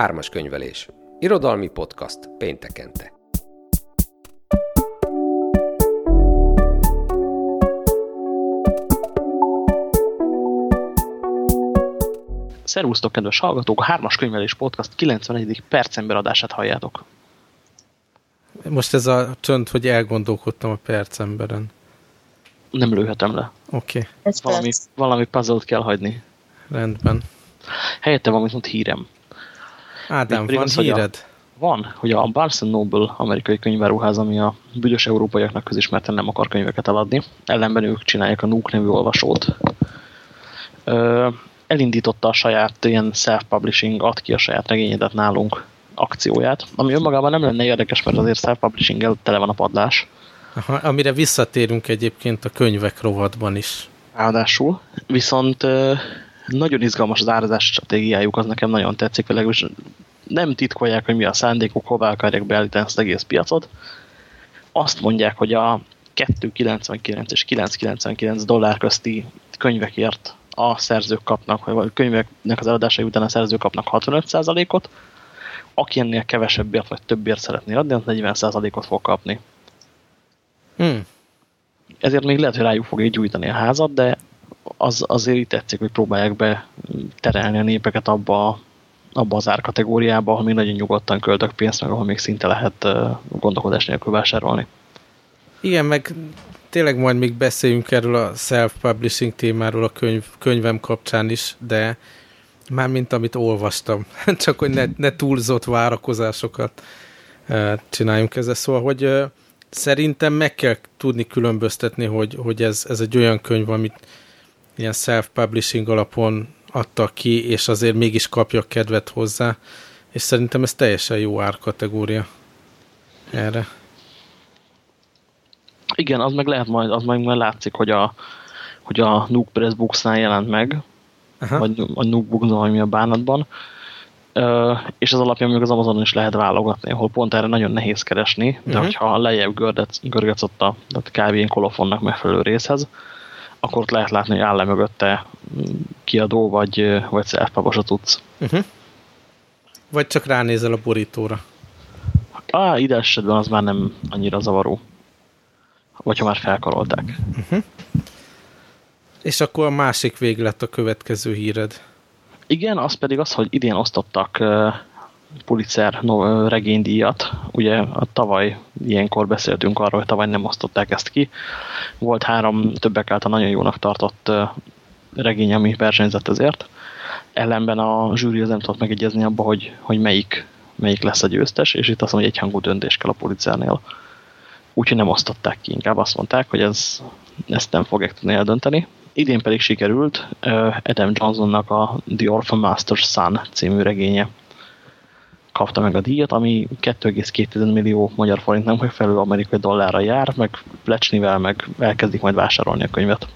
Ármas könyvelés. Irodalmi podcast péntekente. Szervusztok, kedves hallgatók! A Hármas Könyvelés Podcast 91. percember adását halljátok. Most ez a csönd, hogy elgondolkodtam a percemberen. Nem lőhetem le. Oké. Ez Valami, valami puzzle kell hagyni. Rendben. Helyette valamit mond hírem. Ádám, Pedig van az, hogy a- híred? Van, hogy a Barnes Noble amerikai könyváruház, ami a büdös európaiaknak közismerten nem akar könyveket eladni, ellenben ők csinálják a Nook nevű olvasót. Ö, elindította a saját ilyen self-publishing, ad ki a saját regényedet nálunk akcióját, ami önmagában nem lenne érdekes, mert azért self-publishing tele van a padlás. Aha, amire visszatérünk egyébként a könyvek rovatban is. Ráadásul, viszont nagyon izgalmas az árazás stratégiájuk, az nekem nagyon tetszik, legalábbis nem titkolják, hogy mi a szándékuk, hová akarják beállítani ezt az egész piacot. Azt mondják, hogy a 2,99 és 9,99 dollár közti könyvekért a szerzők kapnak, vagy a könyveknek az eladásai után a szerzők kapnak 65%-ot, aki ennél kevesebbért vagy többért szeretné adni, az 40%-ot fog kapni Hm. ezért még lehet, hogy rájuk fogja gyújtani a házat, de az, azért így tetszik, hogy próbálják be terelni a népeket abba, abba az árkategóriába, ahol még nagyon nyugodtan költök pénzt, meg ahol még szinte lehet gondolkodás nélkül vásárolni. Igen, meg tényleg majd még beszéljünk erről a self-publishing témáról a könyv, könyvem kapcsán is, de már mint amit olvastam, csak hogy ne, ne túlzott várakozásokat csináljunk ezzel. Szóval, hogy szerintem meg kell tudni különböztetni, hogy, hogy ez, ez egy olyan könyv, amit ilyen self-publishing alapon adtak ki, és azért mégis kapja kedvet hozzá, és szerintem ez teljesen jó árkategória erre. Igen, az meg lehet majd, az meg majd látszik, hogy a, hogy a Nook Press Books-nál jelent meg, Aha. vagy a Books, vagy mi a bánatban, Ö, és az alapján még az Amazonon is lehet válogatni, ahol pont erre nagyon nehéz keresni, de Mhm. hogyha lejjebb görgetsz, görgetsz ott a tehát kb. ilyen kolofonnak megfelelő részhez, akkor ott lehet látni, hogy áll-e mögötte mm, kiadó, vagy, vagy self a tudsz. Uh-huh. Vagy csak ránézel a borítóra. Á, ide esetben az már nem annyira zavaró. Vagy ha már felkarolták. És akkor a másik véglet a következő híred. Igen, az pedig az, hogy idén osztottak uh, Pulitzer regénydíjat. Ugye a tavaly ilyenkor beszéltünk arról, hogy tavaly nem osztották ezt ki. Volt három többek által nagyon jónak tartott regény, ami versenyzett ezért. Ellenben a zsűri az nem tudott megegyezni abba, hogy, hogy melyik, melyik lesz a győztes, és itt azt mondja, hogy egyhangú döntés kell a Pulitzernél. Úgyhogy nem osztották ki, inkább azt mondták, hogy ez, ezt nem fogják tudni eldönteni. Idén pedig sikerült Adam Johnsonnak a The Orphan Master's Son című regénye kapta meg a díjat, ami 2,2 millió magyar forintnak megfelelő amerikai dollárra jár, meg plecsnivel, meg elkezdik majd vásárolni a könyvet.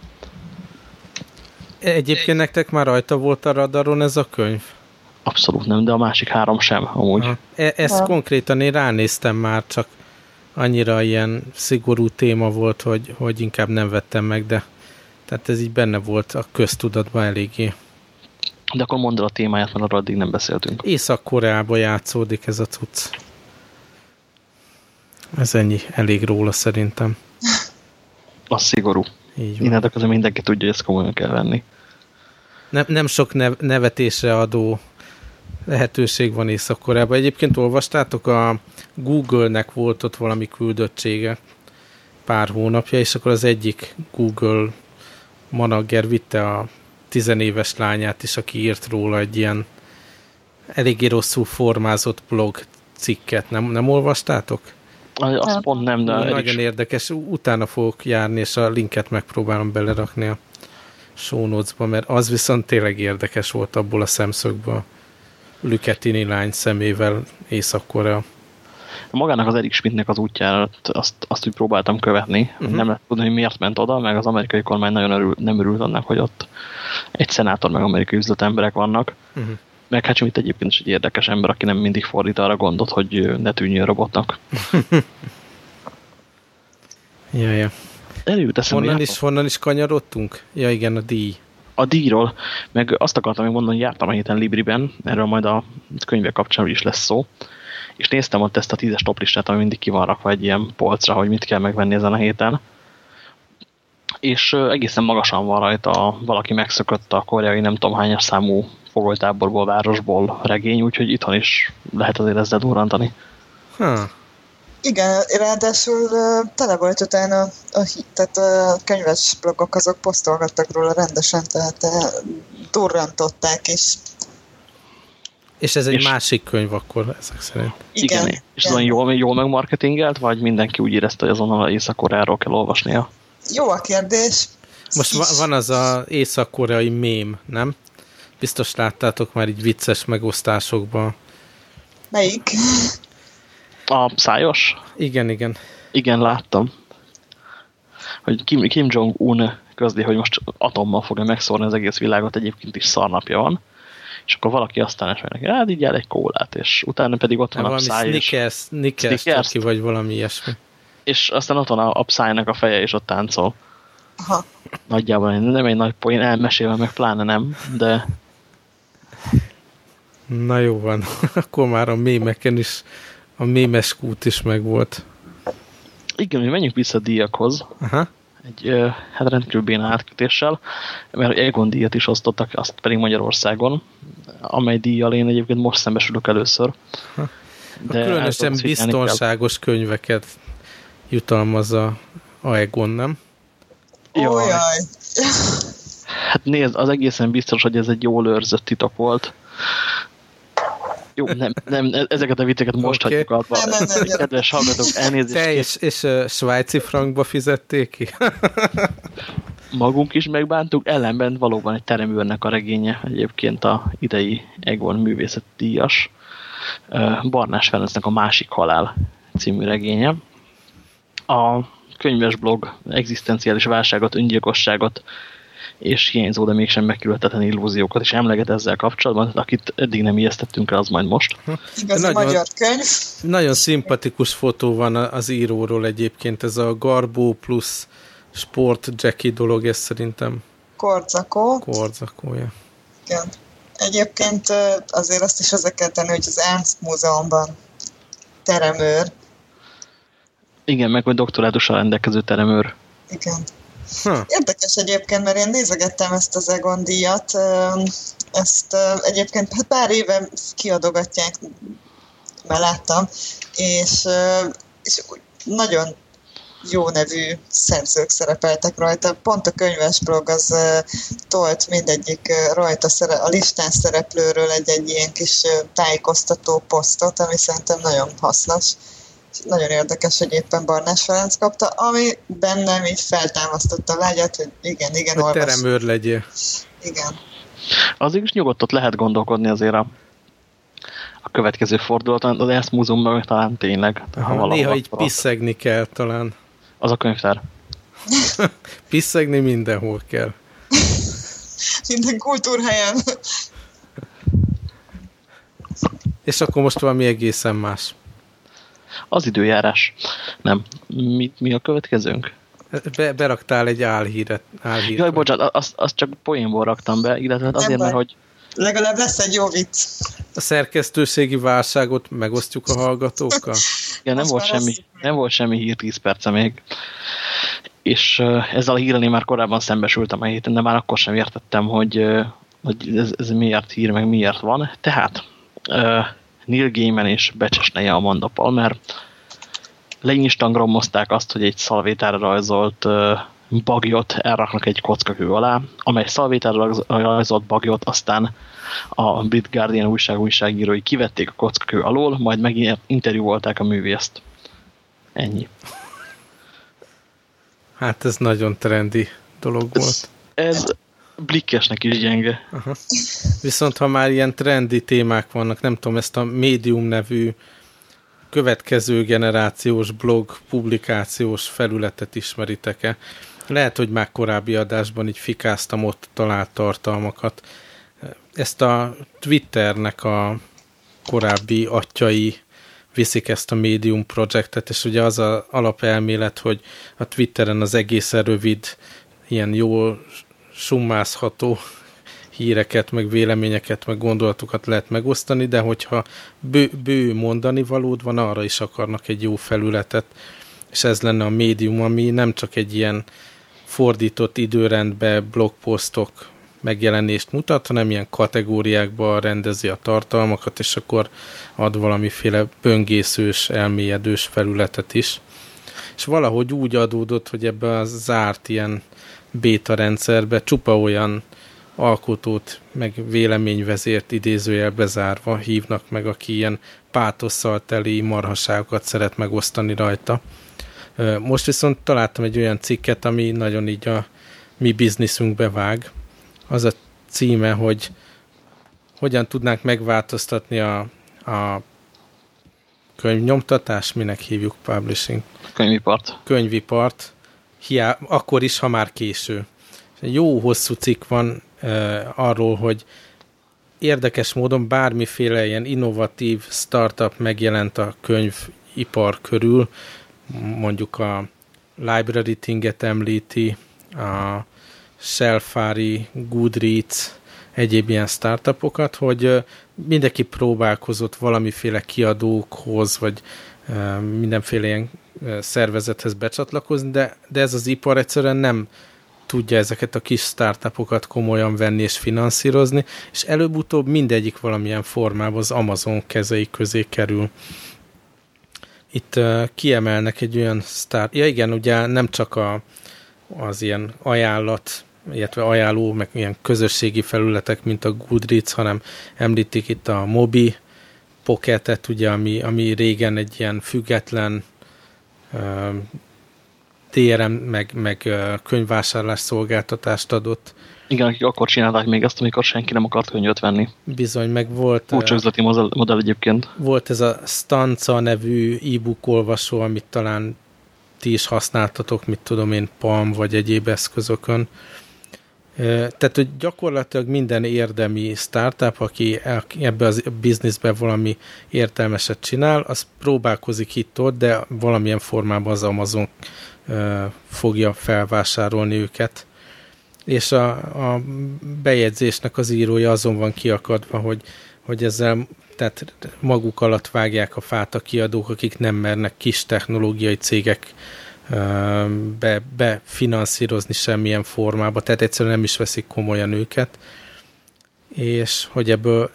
Egyébként nektek már rajta volt a radaron ez a könyv? Abszolút nem, de a másik három sem, amúgy. Aha. E- ezt Ha. konkrétan én ránéztem már, csak annyira ilyen szigorú téma volt, hogy, hogy inkább nem vettem meg, de tehát ez így benne volt a köztudatban eléggé. De akkor mondd el a témáját, mert arról addig nem beszéltünk. Észak-Koreában játszódik ez a cucc. Ez ennyi, elég róla szerintem. Az szigorú. Így van. Innentől közben mindenki tudja, hogy ezt komolyan kell venni. Nem, nem sok nev, nevetésre adó lehetőség van Észak-Koreában. Egyébként olvastátok, a Google-nek volt ott valami küldöttsége pár hónapja, és akkor az egyik Google manager vitte a tizenéves lányát is, aki írt róla egy ilyen eléggé rosszul formázott blog cikket. Nem, nem olvastátok? Azt Nem. pont nem, de Nagyon érdekes. Utána fogok járni, és a linket megpróbálom belerakni a show notes-ba, mert az viszont tényleg érdekes volt abból a szemszögből. Lüketini lány szemével Észak-Korea. Magának az Eric Schmidtnek az útját azt, azt úgy próbáltam követni. Uh-huh. Nem lehet tudni, hogy miért ment oda, meg az amerikai kormány nagyon örül, nem örült annak, hogy ott egy szenátor meg amerikai üzletemberek vannak. Uh-huh. Meg hát Schmidt egyébként is egy érdekes ember, aki nem mindig fordít arra gondot, hogy ne tűnjön robotnak. Ja, ja. Előjut eszembe, Honnan is, honnan is kanyarodtunk? Ja igen, a díj. A díjról, meg azt akartam még mondani, hogy jártam a héten Libriben, erről majd a könyve kapcsán is lesz szó, és néztem ott ezt a tízes toplistát, ami mindig ki van rakva egy ilyen polcra, hogy mit kell megvenni ezen a héten, és egészen magasan van rajta, valaki megszökött a koreai nem tudom hányas számú fogolytáborból, városból regény, úgyhogy itthon is lehet azért ezzel durrantani. Ha. Igen, ráadásul tele volt utána, a, tehát a könyves blogok azok posztolgattak róla rendesen, tehát durrantották is. És ez egy És- másik könyv akkor ezek szerint. Igen, igen. És olyan jól, jól megmarketingelt, vagy mindenki úgy érezte, hogy azonnal Észak-Koreáról kell olvasnia? Jó a kérdés. Most va- van az a észak-koreai mém, nem? Biztos láttátok már így vicces megosztásokban. Melyik? A szájos? Igen, igen. Igen, láttam. Hogy Kim, Kim Jong-un közli, hogy most atommal fogja megszórni az egész világot, egyébként is szarnapja van. És akkor valaki aztán mondja, neki, hát így el egy kólát, és utána pedig ott van a valami száj, és, Snickers, Snickers, Snickers? Snickers vagy valami ilyesmi. és aztán ott van a, a Psy-nak a feje, és ott táncol. Aha. Nagyjából nem egy nagy poén, elmesélve meg pláne nem, de Na jó van, akkor már a mémeken is, a mémes kút is megvolt. igen, hogy menjünk vissza a díjakhoz, Aha. Egy hát rendkívül béna átkötéssel, mert Egon díjat is osztottak, azt pedig Magyarországon, amely díjjal én egyébként most szembesülök először. A De el különösen szégyelni kell. biztonságos könyveket jutalmaz a Aegon, nem? Jaj. Hát nézd, az egészen biztos, hogy ez egy jól őrzött titok volt. Jó, nem, nem e- ezeket a vicceket most Oké. hagyjuk abba. Nem, nem, nem. Kedves hallgatók, elnézést, Te és, és uh, svájci frankba fizették ki? magunk is megbántuk, ellenben valóban egy teremőrnek a regénye, egyébként a idei Egon művészet díjas. Barnás Ferencnek a Másik Halál című regénye. A könyves blog egzisztenciális válságot, öngyilkosságot és hiányzó, de mégsem megkülhetetlen illúziókat is emleget ezzel kapcsolatban. Akit eddig nem ijesztettünk el, az majd most. Igazi Nagyon- magyar könyv. Nagyon szimpatikus fotó van az íróról egyébként, ez a Garbó plusz sport Jackie dolog, ez szerintem Korcakó. korzakója. Igen. Egyébként azért azt is hozzá kell tenni, hogy az Ernst Múzeumban teremőr. Igen, meg hogy doktorátussal rendelkező teremőr. Igen. Ha, Érdekes egyébként, mert én nézegettem ezt az Egon díjat. Ezt egyébként hát pár éve kiadogatják, már láttam, és, és nagyon jó nevű szerzők szerepeltek rajta. Pont a könyves blog az ö, tolt mindegyik rajta szere, a listán szereplőről egy-egy ilyen kis ö, tájékoztató posztot, ami szerintem nagyon hasznos. Nagyon érdekes, hogy éppen Barnás Ferenc kapta, ami bennem így feltámasztotta a vágyat, hogy igen, igen, hogy olvasom. teremőr legyél. Igen. Azért is nyugodtan lehet gondolkodni azért a, a következő fordulaton, az Ernst Múzeumban meg talán tényleg. ha Aha, néha így akkor piszegni kell talán. Az a könyvtár. Piszegni mindenhol kell. Minden kultúrhelyen. És akkor most valami egészen más. Az időjárás. Nem. Mi, mi a következőnk? Be, beraktál egy álhíret. álhíret Jaj, bocsánat, azt, azt csak poénból raktam be, illetve hát azért, baj. mert hogy Legalább lesz egy jó vicc. A szerkesztőségi válságot megosztjuk a hallgatókkal? igen, nem, Azt volt semmi, nem volt semmi hír 10 perce még. És uh, ezzel a hírrel én már korábban szembesültem a héten, de már akkor sem értettem, hogy, uh, hogy ez, ez miért hír, meg miért van. Tehát uh, Neil Gaiman és becsesneje Amanda Palmer leinstagromozták azt, hogy egy szalvétára rajzolt bagyot elraknak egy kockakő alá, amely szalvétára rajz- rajzolt bagyot aztán a Brit Guardian újság újságírói kivették a kockakő alól, majd megint interjúvolták a művészt. Ennyi. Hát ez nagyon trendi dolog volt. Ez blikkesnek is gyenge. Viszont ha már ilyen trendi témák vannak, nem tudom, ezt a Medium nevű következő generációs blog publikációs felületet ismeritek-e? Lehet, hogy már korábbi adásban így fikáztam ott talált tartalmakat. Ezt a Twitternek a korábbi atyai viszik ezt a Medium projektet, és ugye az a alapelmélet, hogy a Twitteren az egészen rövid, ilyen jól summázható híreket, meg véleményeket, meg gondolatokat lehet megosztani, de hogyha bő, bő mondani valód van, arra is akarnak egy jó felületet, és ez lenne a médium, ami nem csak egy ilyen fordított időrendbe blogposztok megjelenést mutat, hanem ilyen kategóriákba rendezi a tartalmakat, és akkor ad valamiféle böngészős, elmélyedős felületet is. És valahogy úgy adódott, hogy ebbe a zárt ilyen béta rendszerbe csupa olyan alkotót, meg véleményvezért idézőjelbe zárva hívnak meg, aki ilyen pátosszal teli marhaságokat szeret megosztani rajta. Most viszont találtam egy olyan cikket, ami nagyon így a mi bizniszünkbe vág. Az a címe, hogy hogyan tudnánk megváltoztatni a, a könyvnyomtatás, minek hívjuk publishing? Könyvipart. Könyvipart, hiá, akkor is, ha már késő. Jó hosszú cikk van uh, arról, hogy érdekes módon bármiféle ilyen innovatív startup megjelent a könyvipar körül, mondjuk a Library Tinget említi, a Shelfari, Goodreads, egyéb ilyen startupokat, hogy mindenki próbálkozott valamiféle kiadókhoz, vagy mindenféle ilyen szervezethez becsatlakozni, de, de ez az ipar egyszerűen nem tudja ezeket a kis startupokat komolyan venni és finanszírozni, és előbb-utóbb mindegyik valamilyen formában az Amazon kezei közé kerül. Itt kiemelnek egy olyan start... Ja igen, ugye nem csak a, az ilyen ajánlat, illetve ajánló, meg ilyen közösségi felületek, mint a Goodreads, hanem említik itt a Mobi Pocketet, ugye, ami, ami régen egy ilyen független uh, DRM, meg, meg könyvvásárlás szolgáltatást adott. Igen, akik akkor csinálták még ezt, amikor senki nem akart könyvet venni. Bizony, meg volt... Furcsa üzleti modell, modell egyébként. Volt ez a Stanca nevű e-book olvasó, amit talán ti is használtatok, mit tudom én, Palm vagy egyéb eszközökön. Tehát, hogy gyakorlatilag minden érdemi startup, aki ebbe a bizniszbe valami értelmeset csinál, az próbálkozik itt-ott, de valamilyen formában az Amazon fogja felvásárolni őket. És a, a bejegyzésnek az írója azon van kiakadva, hogy, hogy ezzel tehát maguk alatt vágják a fát a kiadók, akik nem mernek kis technológiai cégek be, befinanszírozni semmilyen formába, tehát egyszerűen nem is veszik komolyan őket, és hogy ebből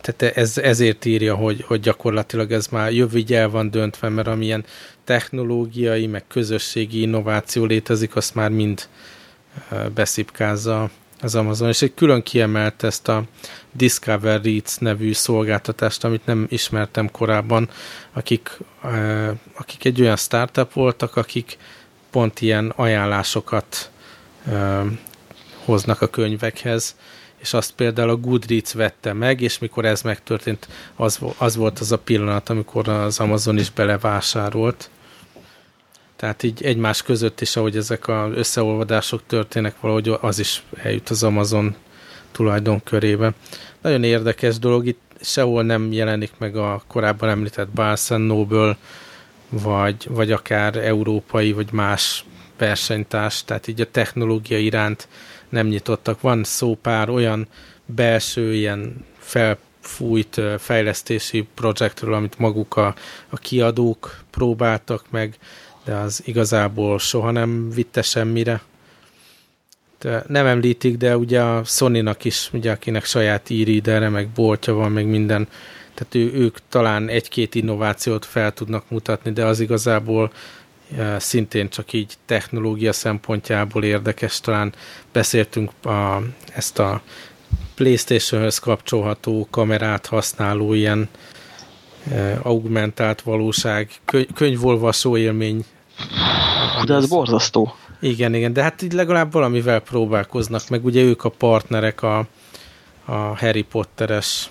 tehát ez, ezért írja, hogy, hogy gyakorlatilag ez már jövőig van döntve, mert amilyen technológiai, meg közösségi innováció létezik, azt már mind beszipkázza az Amazon, és egy külön kiemelt ezt a Discover Reads nevű szolgáltatást, amit nem ismertem korábban, akik, akik egy olyan startup voltak, akik pont ilyen ajánlásokat hoznak a könyvekhez, és azt például a Goodreads vette meg, és mikor ez megtörtént, az, az volt az a pillanat, amikor az Amazon is belevásárolt. Tehát így egymás között is, ahogy ezek az összeolvadások történnek, valahogy az is eljut az Amazon tulajdonkörébe. Nagyon érdekes dolog, itt sehol nem jelenik meg a korábban említett Barnes Noble, vagy, vagy akár európai, vagy más versenytárs, tehát így a technológia iránt nem nyitottak. Van szó pár olyan belső, ilyen felfújt fejlesztési projektről, amit maguk a, a kiadók próbáltak meg, de az igazából soha nem vitte semmire. De nem említik, de ugye a Sony-nak is, ugye akinek saját e meg boltja van, meg minden, tehát ő, ők talán egy-két innovációt fel tudnak mutatni, de az igazából szintén csak így technológia szempontjából érdekes. Talán beszéltünk a, ezt a Playstation-höz kapcsolható kamerát használó ilyen augmentált valóság, könyvolvasó élmény. De ez borzasztó. Igen, igen, de hát így legalább valamivel próbálkoznak, meg ugye ők a partnerek a, a Harry Potteres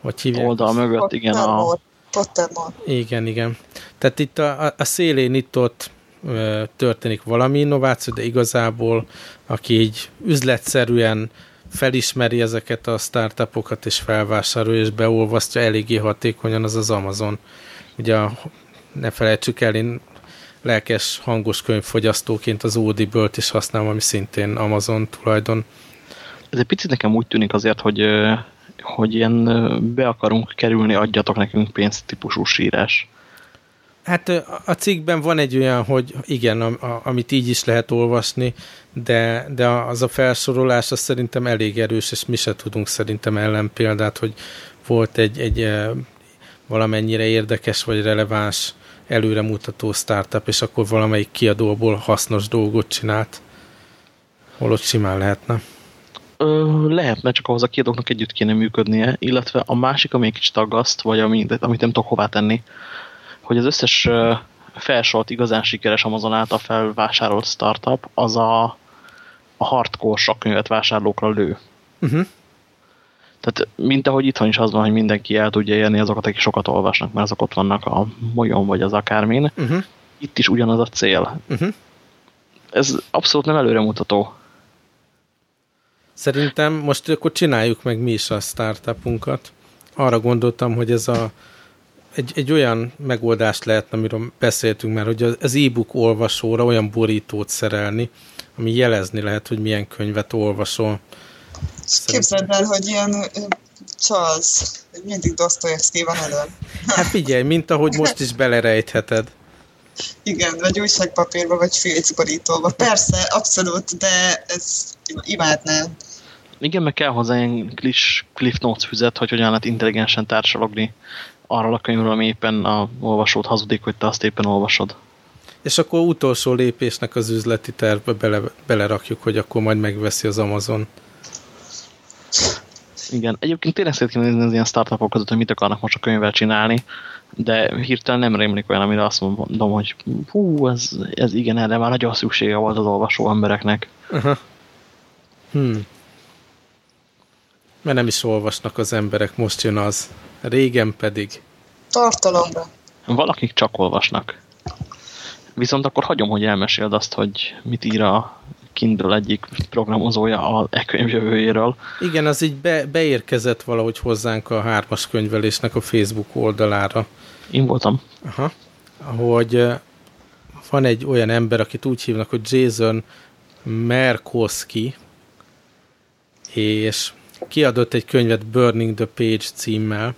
hogy hívják? Oldal mögött, igen. A... Pottermore. Igen, igen. Tehát itt a, a szélén itt ott történik valami innováció, de igazából aki így üzletszerűen felismeri ezeket a startupokat és felvásárolja és beolvasztja eléggé hatékonyan, az az Amazon. Ugye a, ne felejtsük el, én lelkes, hangos könyvfogyasztóként az Audible-t is használom, ami szintén Amazon tulajdon. Ez egy picit nekem úgy tűnik azért, hogy, hogy ilyen be akarunk kerülni, adjatok nekünk pénzt típusú sírás. Hát a cikkben van egy olyan, hogy igen, a, a, amit így is lehet olvasni, de, de az a felsorolás az szerintem elég erős, és mi se tudunk szerintem ellenpéldát, hogy volt egy, egy valamennyire érdekes vagy releváns előremutató startup, és akkor valamelyik kiadóból hasznos dolgot csinált. Holott simán lehetne. Ö, lehetne, csak ahhoz a kiadóknak együtt kéne működnie, illetve a másik, ami egy kicsit aggaszt, vagy amit, amit nem tudok hová tenni, hogy az összes felsorolt igazán sikeres Amazon által felvásárolt startup, az a, a hardcore könyvet vásárlókra lő. Uh -huh. Tehát mint ahogy itthon is az van, hogy mindenki el tudja érni azokat, akik sokat olvasnak, mert azok ott vannak a molyon vagy az akármin. Uh -huh. Itt is ugyanaz a cél. Uh -huh. Ez abszolút nem előremutató. Szerintem most akkor csináljuk meg mi is a startupunkat. Arra gondoltam, hogy ez a egy, egy olyan megoldást lehetne, amiről beszéltünk már, hogy az e-book olvasóra olyan borítót szerelni, ami jelezni lehet, hogy milyen könyvet olvasol. Képzeld el, hogy ilyen Charles, mindig Dostoyevsky van elő. Hát figyelj, mint ahogy most is belerejtheted. Igen, vagy újságpapírba, vagy filcborítóba. Persze, abszolút, de ez imádnám. Igen, meg kell hozzá ilyen Cliff Notes füzet, hogy hogyan lehet intelligensen társalogni arról a könyvről, ami éppen a olvasót hazudik, hogy te azt éppen olvasod. És akkor utolsó lépésnek az üzleti tervbe bele, belerakjuk, hogy akkor majd megveszi az Amazon. Igen, egyébként tényleg szeretném nézni az ilyen startupok között, hogy mit akarnak most a könyvvel csinálni, de hirtelen nem rémlik olyan, amire azt mondom, hogy hú, ez, ez igen, erre már nagyon szüksége volt az olvasó embereknek. -huh. hmm. Mert nem is olvasnak az emberek, most jön az. Régen pedig. Tartalomra. Valakik csak olvasnak. Viszont akkor hagyom, hogy elmeséld azt, hogy mit ír a Kindle egyik programozója a e-könyv jövőjéről. Igen, az így be, beérkezett valahogy hozzánk a hármas könyvelésnek a Facebook oldalára. Én voltam. Aha. Hogy van egy olyan ember, akit úgy hívnak, hogy Jason Merkoski, és kiadott egy könyvet Burning the Page címmel,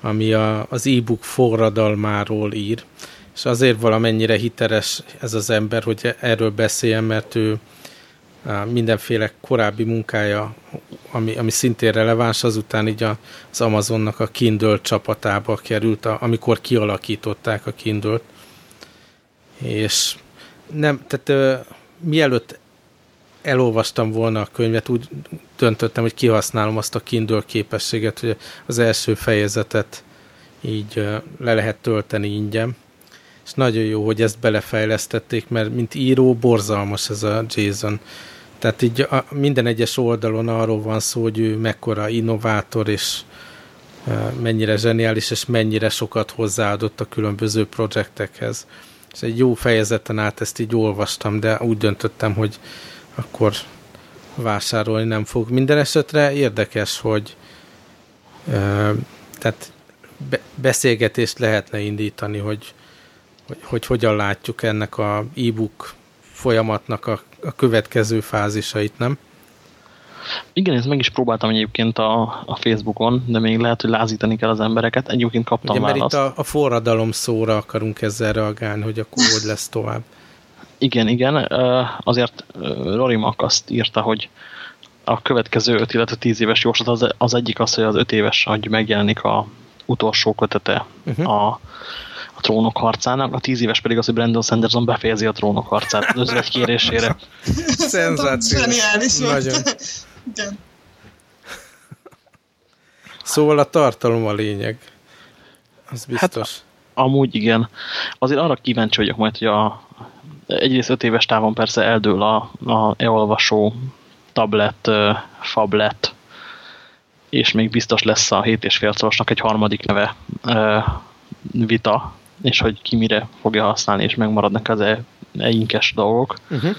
ami a, az e-book forradalmáról ír, és azért valamennyire hiteles ez az ember, hogy erről beszéljen, mert ő mindenféle korábbi munkája, ami, ami szintén releváns, azután így az Amazonnak a Kindle csapatába került, amikor kialakították a Kindle-t. És nem, tehát mielőtt elolvastam volna a könyvet, úgy döntöttem, hogy kihasználom azt a Kindle képességet, hogy az első fejezetet így le lehet tölteni ingyen. És nagyon jó, hogy ezt belefejlesztették, mert mint író borzalmas ez a Jason. Tehát így a, minden egyes oldalon arról van szó, hogy ő mekkora innovátor, és mennyire zseniális, és mennyire sokat hozzáadott a különböző projektekhez. És egy jó fejezeten át ezt így olvastam, de úgy döntöttem, hogy akkor vásárolni nem fog. Minden esetre érdekes, hogy ö, tehát be, beszélgetést lehetne indítani, hogy, hogy, hogy hogyan látjuk ennek a e-book folyamatnak a, a következő fázisait, nem? Igen, ezt meg is próbáltam egyébként a, a Facebookon, de még lehet, hogy lázítani kell az embereket. Egyébként kaptam Ugye, mert választ. itt a, a forradalom szóra akarunk ezzel reagálni, hogy akkor hogy lesz tovább. Igen, igen. Azért Rory Mack azt írta, hogy a következő 5, illetve 10 éves jóslat az, az egyik az, hogy az 5 éves, hogy megjelenik a utolsó kötete uh -huh. a, a trónok harcának, a 10 éves pedig az, hogy Brandon Sanderson befejezi a trónok harcát az özvegy kérésére. Szenzációs. Nagyon. Igen. Szóval a tartalom a lényeg. Az biztos. Hát, amúgy igen. Azért arra kíváncsi vagyok majd, hogy a, egyrészt öt éves távon persze eldől a, a e-olvasó tablet, fablet, és még biztos lesz a 7,5 szorosnak egy harmadik neve vita, és hogy ki mire fogja használni, és megmaradnak az e, einkes dolgok. Uh -huh.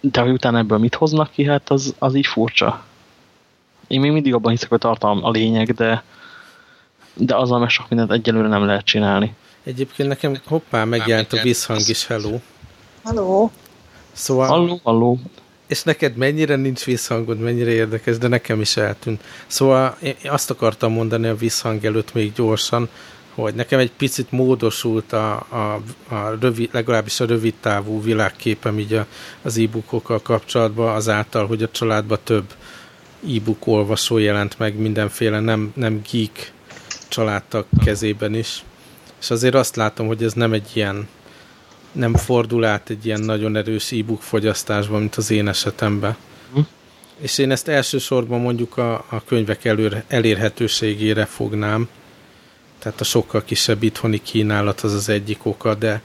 De hogy utána ebből mit hoznak ki, hát az, az így furcsa. Én még mindig abban hiszek, hogy tartalom a lényeg, de, de azzal meg sok mindent egyelőre nem lehet csinálni. Egyébként nekem hoppá megjelent a visszhang is, hello. Hello. Szóval, Halló, halló. és neked mennyire nincs visszhangod, mennyire érdekes, de nekem is eltűnt. Szóval én azt akartam mondani a visszhang előtt még gyorsan, hogy nekem egy picit módosult a, a, a rövid, legalábbis a rövid távú világképem így a, az e-bookokkal kapcsolatban, azáltal, hogy a családban több e-book olvasó jelent meg mindenféle nem, nem geek családtag kezében is. És azért azt látom, hogy ez nem egy ilyen nem fordul át egy ilyen nagyon erős e-book fogyasztásban, mint az én esetemben. Hm. És én ezt elsősorban mondjuk a, a könyvek előr, elérhetőségére fognám, tehát a sokkal kisebb itthoni kínálat az az egyik oka, de,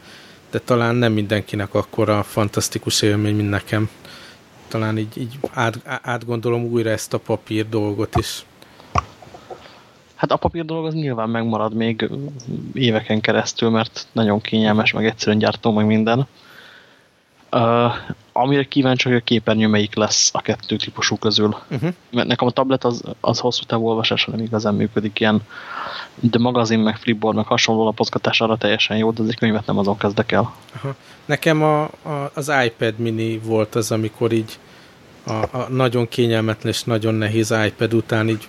de talán nem mindenkinek akkora fantasztikus élmény, mint nekem. Talán így, így át, átgondolom újra ezt a papír dolgot is. Hát a papír dolog az nyilván megmarad még éveken keresztül, mert nagyon kényelmes, meg egyszerűen gyártó, meg minden. Uh, amire kíváncsi, hogy a képernyő melyik lesz a kettő típusú közül. Uh-huh. Mert nekem a tablet az, az hosszú távú olvasásra nem igazán működik, ilyen de magazin, meg flipboard, meg hasonló lapozgatás arra teljesen jó, de egy könyvet nem azon kezdek el. Aha. Nekem a, a, az iPad mini volt az, amikor így a, a nagyon kényelmetlen és nagyon nehéz iPad után így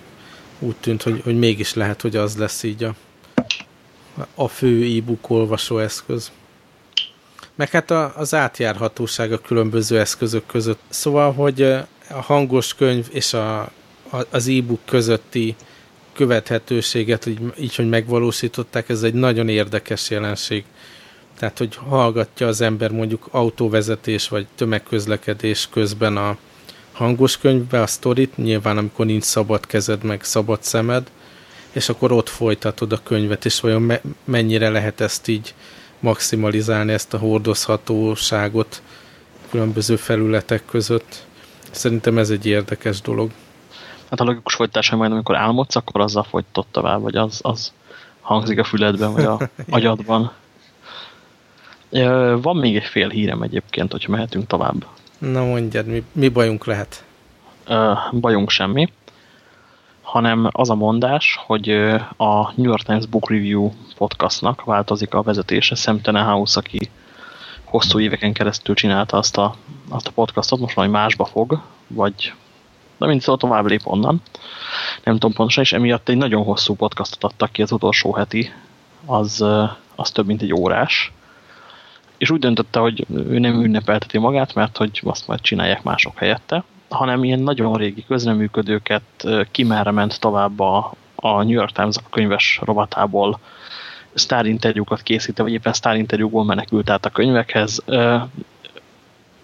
úgy tűnt, hogy, hogy mégis lehet, hogy az lesz így a, a fő e-book olvasó eszköz. Meg hát a, az átjárhatóság a különböző eszközök között. Szóval, hogy a hangos könyv és a, a, az e-book közötti követhetőséget, hogy így, hogy megvalósították, ez egy nagyon érdekes jelenség. Tehát, hogy hallgatja az ember mondjuk autóvezetés vagy tömegközlekedés közben a hangos könyvbe a sztorit, nyilván amikor nincs szabad kezed, meg szabad szemed, és akkor ott folytatod a könyvet, és vajon me mennyire lehet ezt így maximalizálni, ezt a hordozhatóságot különböző felületek között. Szerintem ez egy érdekes dolog. Hát a logikus folytatása majd, amikor álmodsz, akkor azzal folytott tovább, vagy az, az hangzik a füledben, vagy a agyadban. Van még egy fél hírem egyébként, hogyha mehetünk tovább. Na mondjad, mi, mi bajunk lehet? Bajunk semmi, hanem az a mondás, hogy a New York Times Book Review podcastnak változik a vezetése. Sam House, aki hosszú éveken keresztül csinálta azt a, azt a podcastot, most majd másba fog, vagy de mint szóval tovább lép onnan. Nem tudom pontosan, és emiatt egy nagyon hosszú podcastot adtak ki az utolsó heti, az, az több mint egy órás. És úgy döntötte, hogy ő nem ünnepelteti magát, mert hogy azt majd csinálják mások helyette, hanem ilyen nagyon régi közreműködőket kimerre ment tovább a, a New York Times könyves rovatából sztárinterjúkat készítve, vagy éppen sztárinterjúból menekült át a könyvekhez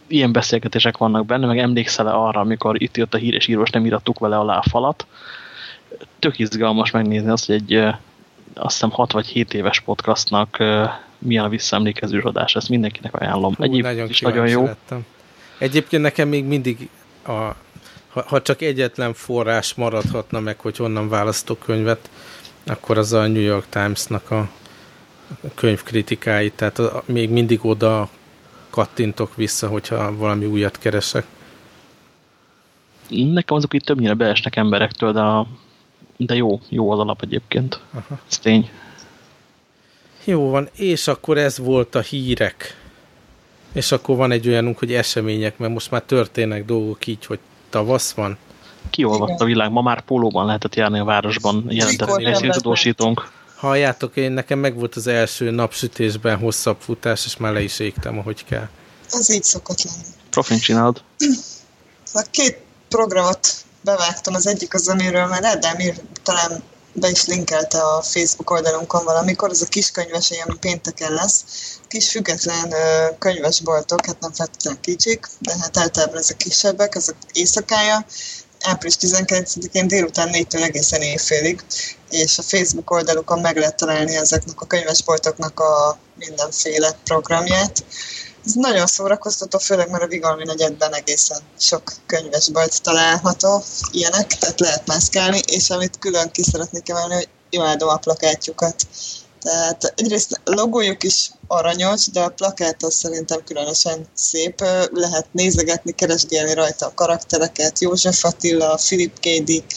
ilyen beszélgetések vannak benne, meg emlékszel-e arra, amikor itt jött a híres írós, nem írattuk vele alá a falat. Tök izgalmas megnézni azt, hogy egy azt hiszem 6 vagy 7 éves podcastnak milyen a visszaemlékező adás, ezt mindenkinek ajánlom. Hú, Egyéb nagyon is nagyon jó. Lettem. Egyébként nekem még mindig a, ha, ha csak egyetlen forrás maradhatna meg, hogy honnan választok könyvet, akkor az a New York Times-nak a könyvkritikái, tehát a, még mindig oda kattintok vissza, hogyha valami újat keresek. Nekem azok itt többnyire beesnek emberektől, de, a, de jó, jó az alap egyébként. Aha. Ez tény. Jó van, és akkor ez volt a hírek. És akkor van egy olyanunk, hogy események, mert most már történnek dolgok így, hogy tavasz van. Kiolvadt a világ, ma már pólóban lehetett járni a városban, jelenteni egy tudósítónk. Halljátok, én nekem meg volt az első napsütésben hosszabb futás, és már le is égtem, ahogy kell. Ez így szokott lenni. Profin csináld. A két programot bevágtam, az egyik az, amiről már Erdem ír, talán be is linkelte a Facebook oldalunkon valamikor, ez a kiskönyves, ami pénteken lesz. Kis független könyvesboltok, hát nem feltétlenül kicsik, de hát általában ezek kisebbek, ezek éjszakája, április 19-én délután 4-től egészen éjfélig, és a Facebook oldalukon meg lehet találni ezeknek a könyvesboltoknak a mindenféle programját. Ez nagyon szórakoztató, főleg mert a Vigalmi negyedben egészen sok könyvesbolt található, ilyenek, tehát lehet mászkálni, és amit külön ki szeretnék emelni, hogy imádom a plakátjukat. Tehát egyrészt logójuk is aranyos, de a plakát az szerintem különösen szép. Lehet nézegetni, keresgélni rajta a karaktereket. József Attila, Philip K. Dick,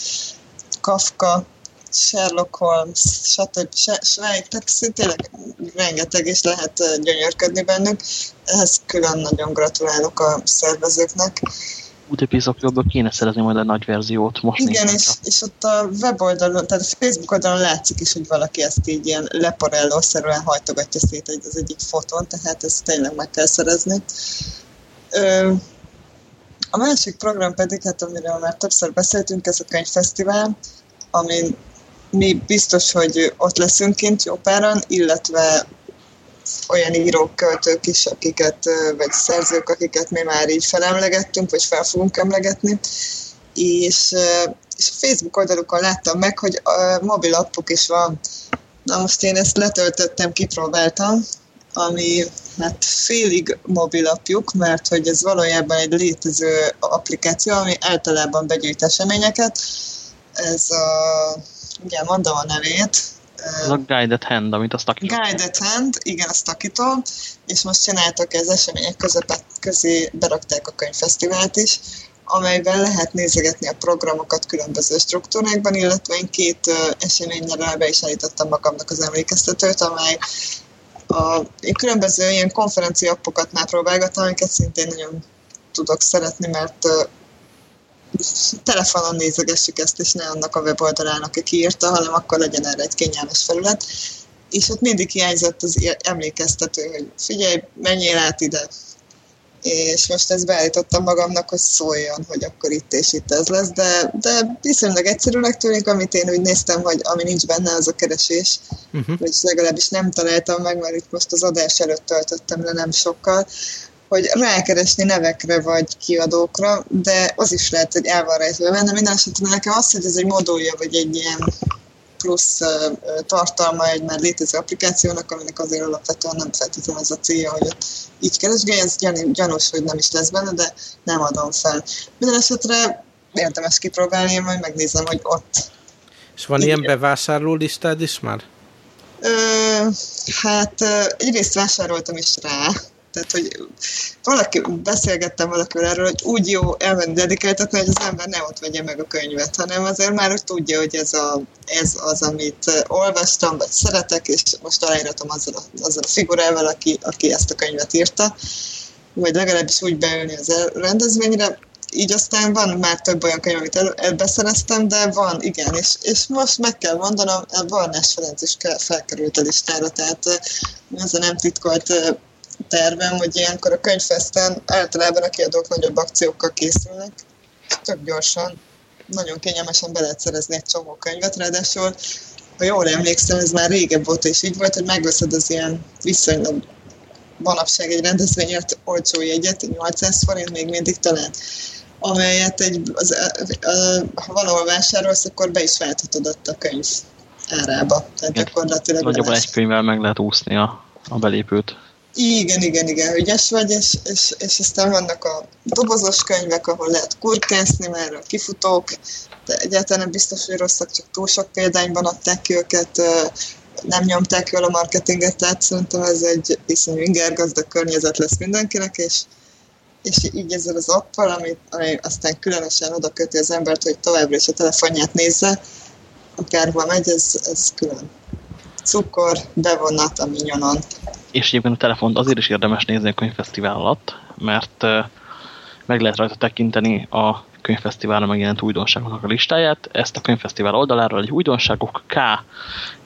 Kafka, Sherlock Holmes, stb. Shrek, tehát tényleg rengeteg, és lehet gyönyörködni bennük. Ehhez külön nagyon gratulálok a szervezőknek. Útepészakjobból kéne szerezni majd a nagy verziót. Most Igen, és, és ott a weboldalon, tehát a Facebook oldalon látszik is, hogy valaki ezt így ilyen leporellószerűen hajtogatja szét egy, az egyik fotón, tehát ezt tényleg meg kell szerezni. Ö, a másik program pedig, hát amiről már többször beszéltünk, ez a könyvfesztivál, ami mi biztos, hogy ott leszünk kint jó páran, illetve olyan írók, költők is, akiket, vagy szerzők, akiket mi már így felemlegettünk, vagy fel fogunk emlegetni. És, és a Facebook oldalukon láttam meg, hogy a mobil appuk is van. Na most én ezt letöltöttem, kipróbáltam, ami hát félig mobilapjuk, mert hogy ez valójában egy létező applikáció, ami általában begyűjt eseményeket. Ez a, ugye mondom a nevét, ez a Guided Hand, amit a Staki. Guided Hand, igen, a Stakitól, és most csináltak ez események közepet, közé berakták a könyvfesztivált is, amelyben lehet nézegetni a programokat különböző struktúrákban, illetve én két eseményre be is állítottam magamnak az emlékeztetőt, amely a, én különböző ilyen konferenciappokat már próbálgattam, amiket szintén nagyon tudok szeretni, mert telefonon nézegessük ezt, és ne annak a weboldalán, aki kiírta, hanem akkor legyen erre egy kényelmes felület. És ott mindig hiányzott az emlékeztető, hogy figyelj, menjél át ide. És most ezt beállítottam magamnak, hogy szóljon, hogy akkor itt és itt ez lesz, de, de viszonylag egyszerűnek tűnik, amit én úgy néztem, hogy ami nincs benne, az a keresés, uh-huh. vagy legalábbis nem találtam meg, mert itt most az adás előtt töltöttem le nem sokkal, hogy rákeresni nevekre vagy kiadókra, de az is lehet, hogy el van rejtve benne. Minden esetben nekem az, hogy ez egy modulja, vagy egy ilyen plusz tartalma egy már létező applikációnak, aminek azért alapvetően nem feltétlenül az a célja, hogy ott így keresgélj, ez gyan, gyanús, hogy nem is lesz benne, de nem adom fel. Minden esetre érdemes kipróbálni, majd megnézem, hogy ott. És van ilyen bevásárló listád is már? Ö, hát egyrészt vásároltam is rá, tehát, hogy valaki, beszélgettem valakivel erről, hogy úgy jó elmenni dedikáltatni, hogy az ember ne ott vegye meg a könyvet, hanem azért már úgy tudja, hogy ez, a, ez az, amit olvastam, vagy szeretek, és most aláíratom azzal a, azzal a figurával, aki, aki ezt a könyvet írta, vagy legalábbis úgy beülni az rendezvényre, így aztán van már több olyan könyv, amit el, de van, igen, és, és most meg kell mondanom, Barnás Ferenc is felkerült a listára, tehát ez a nem titkolt tervem, hogy ilyenkor a könyvfeszten általában a kiadók nagyobb akciókkal készülnek, tök gyorsan, nagyon kényelmesen be lehet szerezni egy csomó könyvet, ráadásul ha jól emlékszem, ez már régebb volt, és így volt, hogy megveszed az ilyen viszonylag manapság egy rendezvényért olcsó jegyet, 800 forint még mindig talán, amelyet egy, az, a, a, ha valahol vásárolsz, akkor be is válthatod ott a könyv árába. Tehát gyakorlatilag Nagyobb egy könyvvel meg lehet úszni a, a belépőt. Igen, igen, igen, ügyes vagy, és, és, és aztán vannak a dobozos könyvek, ahol lehet kurkászni, mert a kifutók, de egyáltalán nem biztos, hogy rosszak, csak túl sok példányban adták ki őket, nem nyomták jól a marketinget, tehát szerintem ez egy iszonyú ingergazdag környezet lesz mindenkinek, és, és így ezzel az appal, ami, ami aztán különösen oda köti az embert, hogy továbbra is a telefonját nézze, akárhol megy, ez, ez külön. Cukor, bevonat a minyonon és egyébként a telefont azért is érdemes nézni a könyvfesztivál alatt, mert meg lehet rajta tekinteni a könyvfesztiválra megjelent újdonságoknak a listáját. Ezt a könyvfesztivál oldaláról egy újdonságok K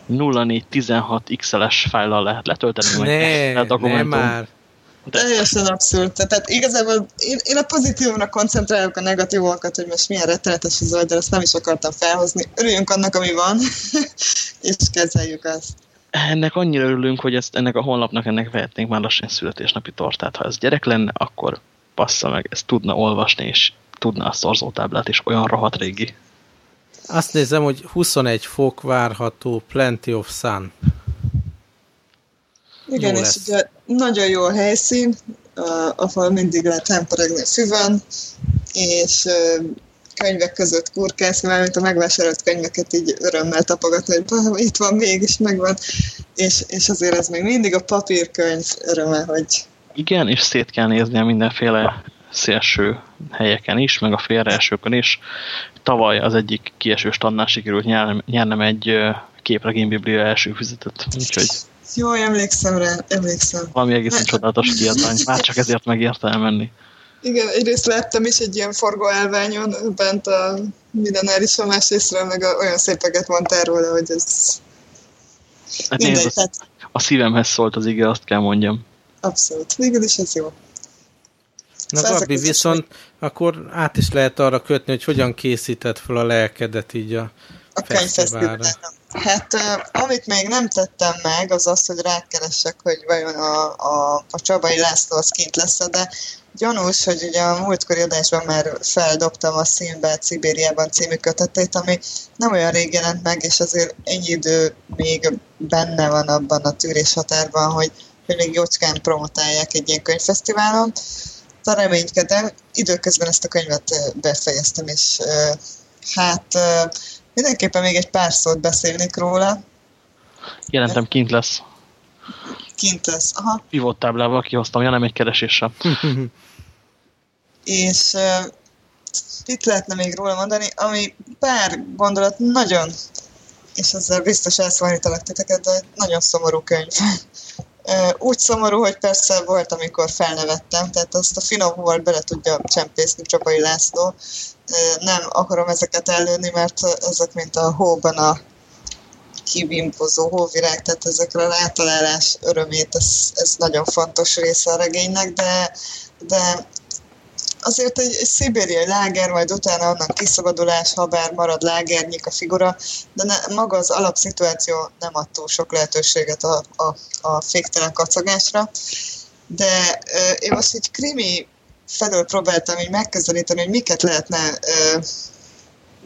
0416 XL-es fájlal lehet letölteni. Ne, ne már. De... Teljesen abszurd. Tehát igazából én, én a pozitívumra koncentrálok a negatívokat, hogy most milyen rettenetes az oldal, ezt nem is akartam felhozni. Örüljünk annak, ami van, és kezeljük azt. Ennek annyira örülünk, hogy ezt, ennek a honlapnak ennek vehetnénk már lassan születésnapi tortát. Ha ez gyerek lenne, akkor passza meg, ezt tudna olvasni, és tudna a szorzótáblát, és olyan rohadt régi. Azt nézem, hogy 21 fok várható, plenty of sun. Igen, jó és lesz. ugye nagyon jó a helyszín, ahol mindig lehet temperegni a füvön, és könyvek között kurkászni, mármint a megvásárolt könyveket így örömmel tapogatni, hogy itt van még, és megvan. És, és azért ez még mindig a papírkönyv öröme, hogy... Igen, és szét kell nézni a mindenféle szélső helyeken is, meg a félreesőkön is. Tavaly az egyik kiesős tannál sikerült nyernem, nyernem egy képregénybiblia első füzetet, úgyhogy jó, emlékszem rá, emlékszem. Valami egészen csodálatos kiadvány, már csak ezért megérte elmenni. Igen, egyrészt láttam is egy ilyen forgóállványon bent a millenárison, másrésztről meg a, olyan szépeket mondtál róla, hogy ez... Hát Mindegy, nézd, tehát... a szívemhez szólt az ige, azt kell mondjam. Abszolút, végül is ez jó. Na szóval Gabi, viszont akkor át is lehet arra kötni, hogy hogyan készített fel a lelkedet így a, a fesztiválra. Hát amit még nem tettem meg, az az, hogy rákeresek, hogy vajon a, a, a Csabai László az kint lesz de gyanús, hogy ugye a múltkori adásban már feldobtam a Színbe Szibériában című kötetét, ami nem olyan rég jelent meg, és azért ennyi idő még benne van abban a tűrés határban, hogy, hogy még jócskán promotálják egy ilyen könyvfesztiválon. De reménykedem, időközben ezt a könyvet befejeztem, és hát Mindenképpen még egy pár szót beszélnék róla. Jelentem, kint lesz. Kint lesz, aha. Pivot táblával kihoztam, ja nem egy kereséssel. és uh, itt lehetne még róla mondani, ami pár gondolat nagyon, és ezzel biztos elszólítalak titeket, de nagyon szomorú könyv. Uh, úgy szomorú, hogy persze volt, amikor felnevettem, tehát azt a finom humor bele tudja csempészni Csapai László, nem akarom ezeket előni, mert ezek mint a hóban a kibimbozó hóvirág, tehát ezekre a rátalálás örömét, ez, ez nagyon fontos része a regénynek, de, de azért egy, egy szibériai láger, majd utána annak kiszabadulás, ha bár marad lágernyik a figura, de ne, maga az alapszituáció nem ad túl sok lehetőséget a, a, a féktelen kacagásra. De ö, én most egy krimi felől próbáltam így megközelíteni, hogy miket lehetne ö,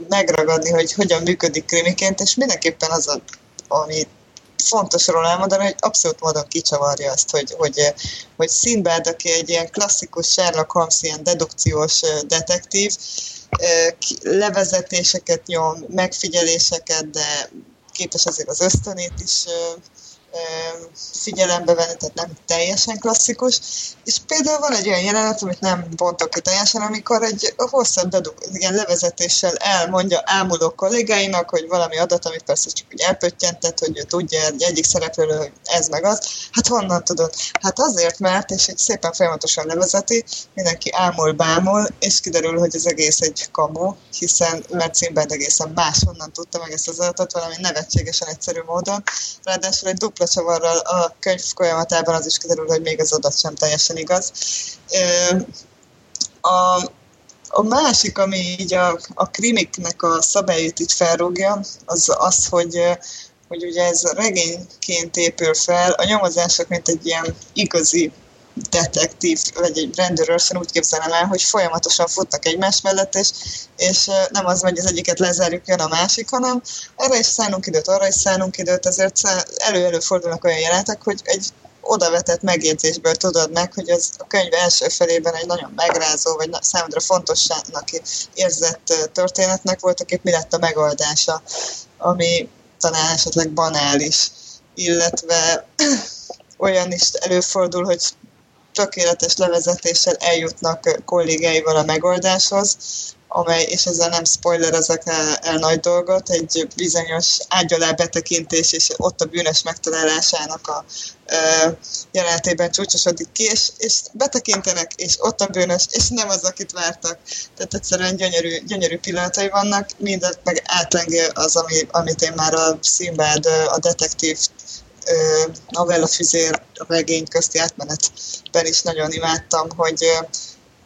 megragadni, hogy hogyan működik krimiként, és mindenképpen az, a, ami fontos róla elmondani, hogy abszolút módon kicsavarja azt, hogy, hogy, hogy Sinbad, aki egy ilyen klasszikus Sherlock Holmes, ilyen dedukciós detektív, levezetéseket nyom, megfigyeléseket, de képes azért az ösztönét is figyelembe venni, tehát nem teljesen klasszikus. És például van egy olyan jelenet, amit nem bontok ki teljesen, amikor egy hosszabb dedu, ilyen levezetéssel elmondja ámuló kollégáinak, hogy valami adat, amit persze csak úgy elpöttyentett, hogy ő tudja egy egyik szereplő, hogy ez meg az. Hát honnan tudod? Hát azért, mert, és egy szépen folyamatosan levezeti, mindenki ámul, bámul, és kiderül, hogy az egész egy kamu, hiszen mert címben egészen máshonnan tudta meg ezt az adatot, valami nevetségesen egyszerű módon. Ráadásul egy dupla csavarral a könyv folyamatában az is kiderül, hogy még az adat sem teljesen igaz. A, a másik, ami így a, a krimiknek a szabályait itt felrúgja, az az, hogy, hogy ugye ez regényként épül fel, a nyomozások, mint egy ilyen igazi detektív, vagy egy rendőrőrszön úgy képzelem el, hogy folyamatosan futnak egymás mellett, és, és nem az, hogy az egyiket lezárjuk, jön a másik, hanem erre is szánunk időt, arra is szánunk időt, ezért elő-elő fordulnak olyan jelenetek, hogy egy odavetett megjegyzésből tudod meg, hogy az a könyv első felében egy nagyon megrázó, vagy számodra fontosnak érzett történetnek volt, mi lett a megoldása, ami talán esetleg banális, illetve olyan is előfordul, hogy tökéletes levezetéssel eljutnak kollégáival a megoldáshoz, amely, és ezzel nem spoilerezek el, el nagy dolgot, egy bizonyos ágyalá betekintés és ott a bűnös megtalálásának a e, jelenetében csúcsosodik ki, és, és betekintenek, és ott a bűnös, és nem az, akit vártak. Tehát egyszerűen gyönyörű, gyönyörű pillanatai vannak, mindent meg átengel az, ami, amit én már a Sinbad, a detektív novella füzér a regény közti átmenetben is nagyon imádtam, hogy,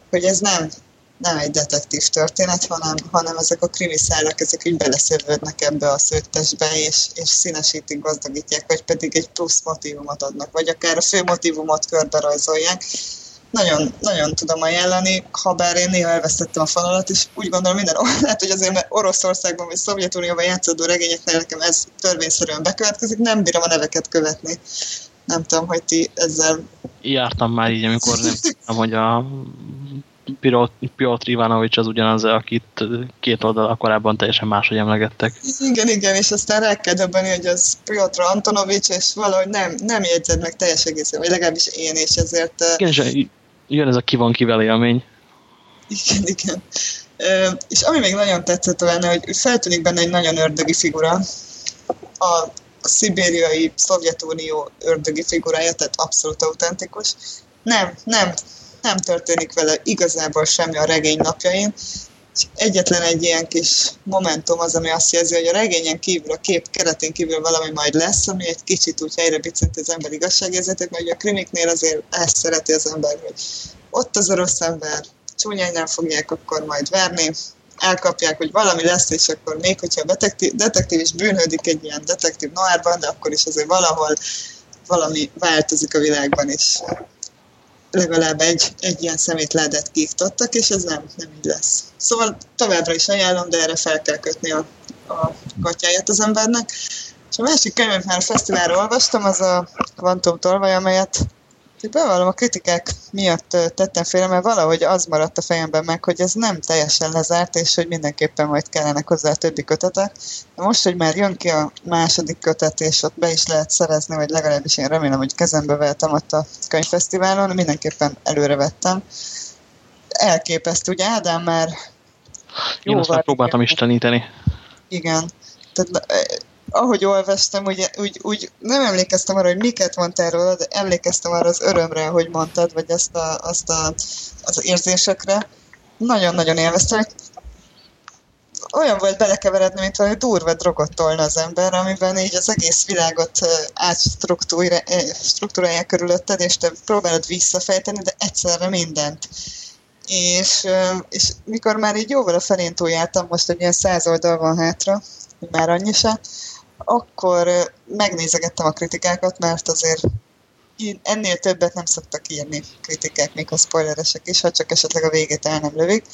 hogy ez nem, nem egy detektív történet, hanem, hanem ezek a krimi szálak, ezek így beleszövődnek ebbe a szőttesbe, és, és színesítik, gazdagítják, vagy pedig egy plusz motivumot adnak, vagy akár a fő motivumot körbe rajzolják nagyon, nagyon tudom ajánlani, ha bár én néha elvesztettem a fonalat, és úgy gondolom minden, lehet, hogy azért mert Oroszországban vagy Szovjetunióban játszódó regényeknél nekem ez törvényszerűen bekövetkezik, nem bírom a neveket követni. Nem tudom, hogy ti ezzel... Jártam már így, amikor nem tudtam, hogy a Piotr Ivanovics az ugyanaz, akit két oldal korábban teljesen máshogy emlegettek. Igen, igen, és aztán rá kell döbbeni, hogy az Piotr Antonovics, és valahogy nem, nem jegyzed meg teljes egészen, vagy legalábbis én, és ezért... Igen, és jön ez a ki van kivel élmény, Igen, igen. És ami még nagyon tetszett benne, hogy feltűnik benne egy nagyon ördögi figura, a szibériai Szovjetunió ördögi figurája, tehát abszolút autentikus. Nem, nem, nem történik vele igazából semmi a regény napjain, egyetlen egy ilyen kis momentum az, ami azt jelzi, hogy a regényen kívül, a kép keretén kívül valami majd lesz, ami egy kicsit úgy helyre bicent az ember igazságérzetét, mert ugye a krimiknél azért ezt szereti az ember, hogy ott az a rossz ember, csúnyán fogják akkor majd verni, elkapják, hogy valami lesz, és akkor még hogyha a detektív, detektív is bűnhődik egy ilyen detektív noárban, de akkor is azért valahol valami változik a világban, és legalább egy, egy ilyen szemétládet kiiktattak, és ez nem, nem így lesz. Szóval továbbra is ajánlom, de erre fel kell kötni a, a gatyáját az embernek. És a másik könyvet már a fesztiválra olvastam, az a Quantum Tolvaj, amelyet bevallom, a kritikák miatt tettem félre, mert valahogy az maradt a fejemben meg, hogy ez nem teljesen lezárt, és hogy mindenképpen majd kellene hozzá a többi kötetek. De most, hogy már jön ki a második kötet, és ott be is lehet szerezni, vagy legalábbis én remélem, hogy kezembe vettem ott a könyvfesztiválon, mindenképpen előre vettem. Elképesztő, ugye Ádám már Én azt már próbáltam isteníteni. Igen. Tehát ahogy olvastam, úgy, úgy, úgy nem emlékeztem arra, hogy miket mondtál róla, de emlékeztem arra az örömre, hogy mondtad, vagy azt, a, azt a, az érzésekre. Nagyon-nagyon élveztem. Olyan volt belekeveredni, mint valami durva drogot tolna az ember, amiben így az egész világot átstruktúrálják körülötted, és te próbálod visszafejteni, de egyszerre mindent. És, és mikor már így jóval a felén túljártam, most egy ilyen száz oldal van hátra, már annyi se, akkor megnézegettem a kritikákat, mert azért ennél többet nem szoktak írni kritikák, még a spoileresek is, ha csak esetleg a végét el nem lövik.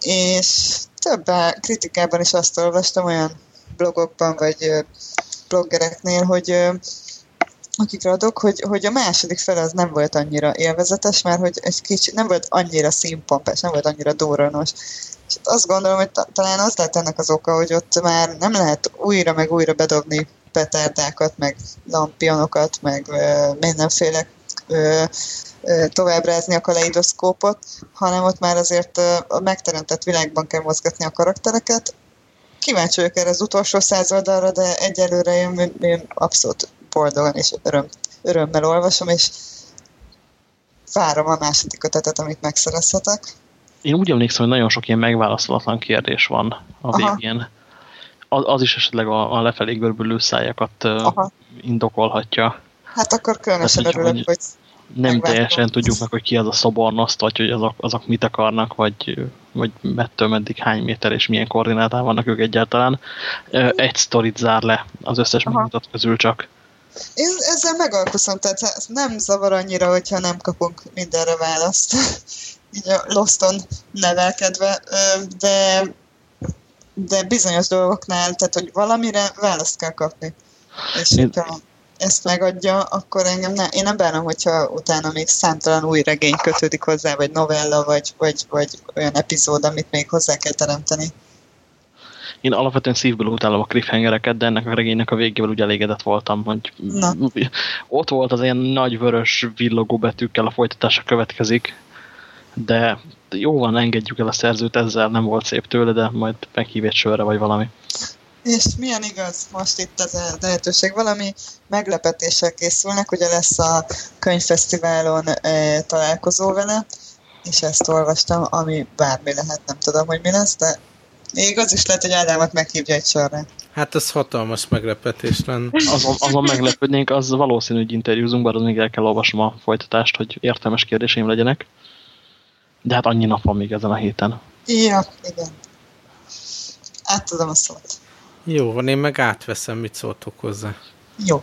És több kritikában is azt olvastam olyan blogokban, vagy bloggereknél, hogy akikre adok, hogy, hogy a második fel az nem volt annyira élvezetes, mert hogy egy kicsit nem volt annyira színpompás, nem volt annyira dóranos. És azt gondolom, hogy talán az lett ennek az oka, hogy ott már nem lehet újra meg újra bedobni petárdákat, meg lampionokat, meg ö, mindenféle ö, ö, továbbrázni a kaleidoszkópot, hanem ott már azért ö, a megteremtett világban kell mozgatni a karaktereket. Kíváncsi vagyok erre az utolsó századdalra, de egyelőre én, én abszolút boldogan és öröm, örömmel olvasom, és várom a második kötetet, amit megszerezhetek én úgy emlékszem, hogy nagyon sok ilyen megválaszolatlan kérdés van a Aha. végén. Az, az is esetleg a, a lefelé görbülő szájakat Aha. indokolhatja. Hát akkor különösen Tehát, örülök, hogy, hogy nem teljesen tudjuk meg, hogy ki az a szobornoszt, vagy hogy azok, azok mit akarnak, vagy, vagy mettől meddig hány méter és milyen koordinátán vannak ők egyáltalán. Egy sztorit zár le az összes megmutat közül csak. Én ezzel megalkuszom, tehát nem zavar annyira, hogyha nem kapunk mindenre választ így a Loston nevelkedve, de, de bizonyos dolgoknál, tehát hogy valamire választ kell kapni. És Én... hogyha ezt megadja, akkor engem ne, én nem bánom, hogyha utána még számtalan új regény kötődik hozzá, vagy novella, vagy, vagy, vagy olyan epizód, amit még hozzá kell teremteni. Én alapvetően szívből utálom a cliffhangereket, de ennek a regénynek a végével úgy elégedett voltam, hogy Na. ott volt az ilyen nagy vörös villogó betűkkel a folytatása következik, de jó van, engedjük el a szerzőt, ezzel nem volt szép tőle, de majd meghív egy sörre, vagy valami. És milyen igaz most itt az a lehetőség? Valami meglepetéssel készülnek, ugye lesz a könyvfesztiválon e, találkozó vele, és ezt olvastam, ami bármi lehet, nem tudom, hogy mi lesz, de még az is lehet, hogy Ádámot meghívja egy sorra. Hát ez hatalmas meglepetés lenne. Azon, azon meglepődnénk, az valószínű, hogy interjúzunk, bár az még el kell olvasnom a folytatást, hogy értelmes kérdéseim legyenek. De hát annyi nap van még ezen a héten. Ja, igen. Átadom a szót. Jó, van, én meg átveszem, mit szóltok hozzá. Jó.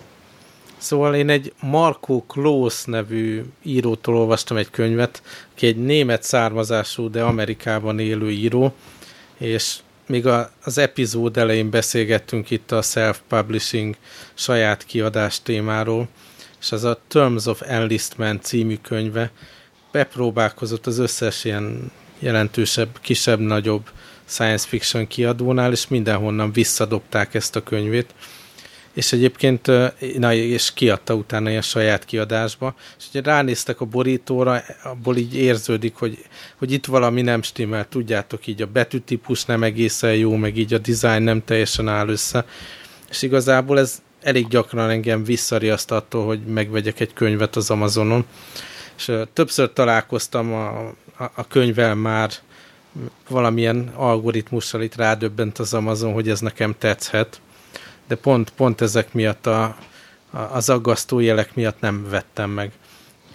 Szóval én egy Marco Klós nevű írótól olvastam egy könyvet, aki egy német származású, de Amerikában élő író, és még a, az epizód elején beszélgettünk itt a self-publishing saját kiadás témáról, és az a Terms of Enlistment című könyve, bepróbálkozott az összes ilyen jelentősebb, kisebb, nagyobb science fiction kiadónál, és mindenhonnan visszadobták ezt a könyvét. és egyébként na, és kiadta utána ilyen saját kiadásba, és ugye ránéztek a borítóra, abból így érződik, hogy, hogy itt valami nem stimmel, tudjátok, így a betűtípus nem egészen jó, meg így a design nem teljesen áll össze, és igazából ez elég gyakran engem visszariaszt attól, hogy megvegyek egy könyvet az Amazonon, és többször találkoztam a, a, a könyvvel már valamilyen algoritmussal itt rádöbbent az Amazon, hogy ez nekem tetszhet, de pont, pont ezek miatt a, a, az aggasztó jelek miatt nem vettem meg.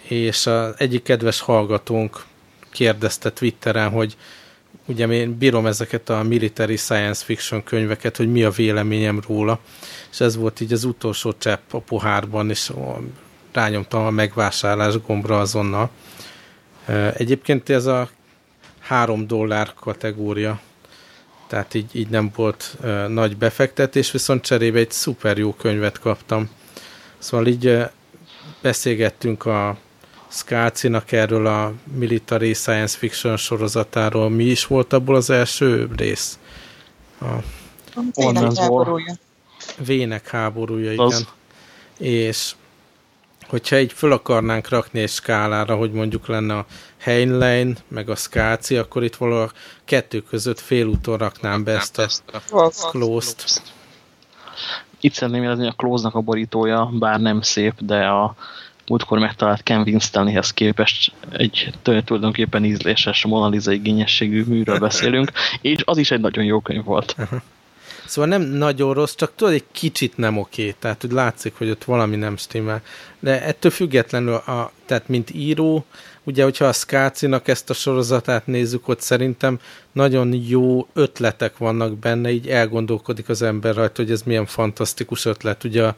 És az egyik kedves hallgatónk kérdezte Twitteren, hogy ugye én bírom ezeket a military science fiction könyveket, hogy mi a véleményem róla, és ez volt így az utolsó csepp a pohárban, és rányomtam a megvásárlás gombra azonnal. Egyébként ez a három dollár kategória, tehát így, így nem volt nagy befektetés, viszont cserébe egy szuper jó könyvet kaptam. Szóval így beszélgettünk a Skácinak erről a Military Science Fiction sorozatáról. Mi is volt abból az első rész? A Vének háborúja. Vének háborúja, igen. Az. És hogyha így föl akarnánk rakni egy skálára, hogy mondjuk lenne a Heinlein, meg a Skáci, akkor itt valahol kettő között félúton raknám be ezt a close-t. Itt szeretném jelezni, a close a borítója, bár nem szép, de a múltkor megtalált Ken Winstanleyhez képest egy tulajdonképpen ízléses, monaliza igényességű műről beszélünk, és az is egy nagyon jó könyv volt. Szóval nem nagyon rossz, csak tudod, egy kicsit nem oké, tehát hogy látszik, hogy ott valami nem stimmel. De ettől függetlenül, a, tehát mint író, ugye, hogyha a Skácinak ezt a sorozatát nézzük, ott szerintem nagyon jó ötletek vannak benne, így elgondolkodik az ember rajta, hogy ez milyen fantasztikus ötlet, ugye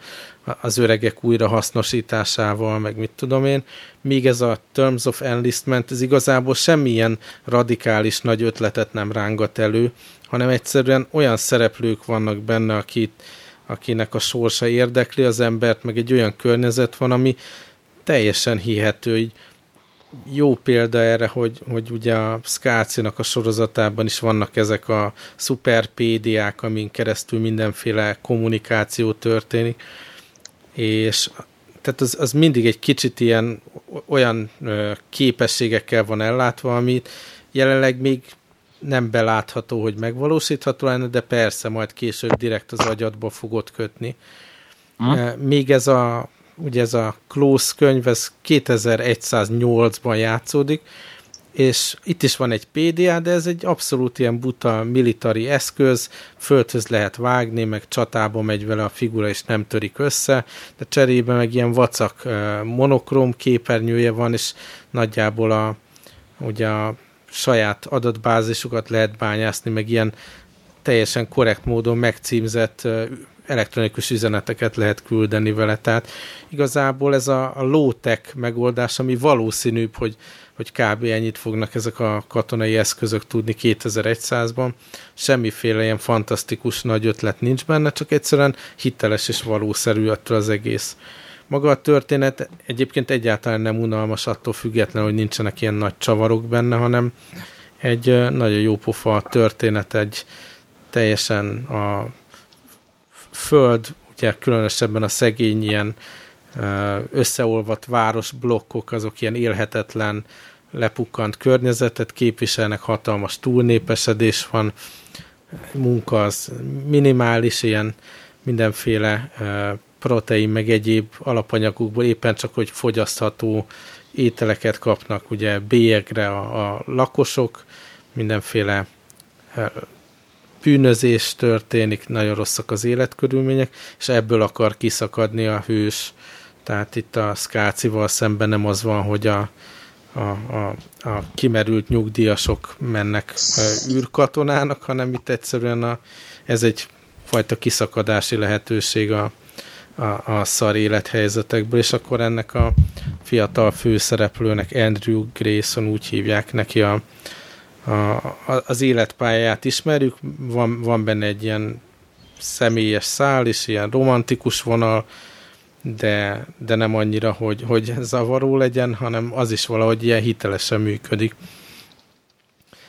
az öregek újrahasznosításával, meg mit tudom én, míg ez a Terms of Enlistment, ez igazából semmilyen radikális nagy ötletet nem rángat elő, hanem egyszerűen olyan szereplők vannak benne, akit, akinek a sorsa érdekli az embert, meg egy olyan környezet van, ami teljesen hihető, így jó példa erre, hogy, hogy ugye a Skácinak a sorozatában is vannak ezek a szuperpédiák, amin keresztül mindenféle kommunikáció történik, és tehát az, az mindig egy kicsit ilyen olyan képességekkel van ellátva, amit jelenleg még nem belátható, hogy megvalósítható lenne, de persze majd később direkt az agyadba fogod kötni. Hmm. Még ez a ugye ez a Close könyv, ez 2108-ban játszódik, és itt is van egy PDA, de ez egy abszolút ilyen buta militari eszköz, földhöz lehet vágni, meg csatába megy vele a figura, és nem törik össze, de cserébe meg ilyen vacak monokrom képernyője van, és nagyjából a, ugye a saját adatbázisukat lehet bányászni, meg ilyen teljesen korrekt módon megcímzett elektronikus üzeneteket lehet küldeni vele. Tehát igazából ez a, a low-tech megoldás, ami valószínűbb, hogy, hogy kb. ennyit fognak ezek a katonai eszközök tudni 2100-ban. Semmiféle ilyen fantasztikus nagy ötlet nincs benne, csak egyszerűen hiteles és valószerű attól az egész. Maga a történet egyébként egyáltalán nem unalmas attól függetlenül, hogy nincsenek ilyen nagy csavarok benne, hanem egy nagyon jó pofa történet, egy teljesen a föld, ugye különösebben a szegény ilyen összeolvadt városblokkok, azok ilyen élhetetlen, lepukkant környezetet képviselnek, hatalmas túlnépesedés van, munka az minimális, ilyen mindenféle protein, meg egyéb alapanyagokból éppen csak, hogy fogyasztható ételeket kapnak, ugye bélyegre a, a lakosok, mindenféle bűnözés történik, nagyon rosszak az életkörülmények, és ebből akar kiszakadni a hős. Tehát itt a Skácival szemben nem az van, hogy a, a, a, a kimerült nyugdíjasok mennek űrkatonának, hanem itt egyszerűen a, ez egy fajta kiszakadási lehetőség a, a, a szar élethelyzetekből, és akkor ennek a fiatal főszereplőnek, Andrew Grayson úgy hívják neki a, a, az életpályáját ismerjük, van, van benne egy ilyen személyes szál is, ilyen romantikus vonal, de, de nem annyira, hogy, hogy zavaró legyen, hanem az is valahogy ilyen hitelesen működik.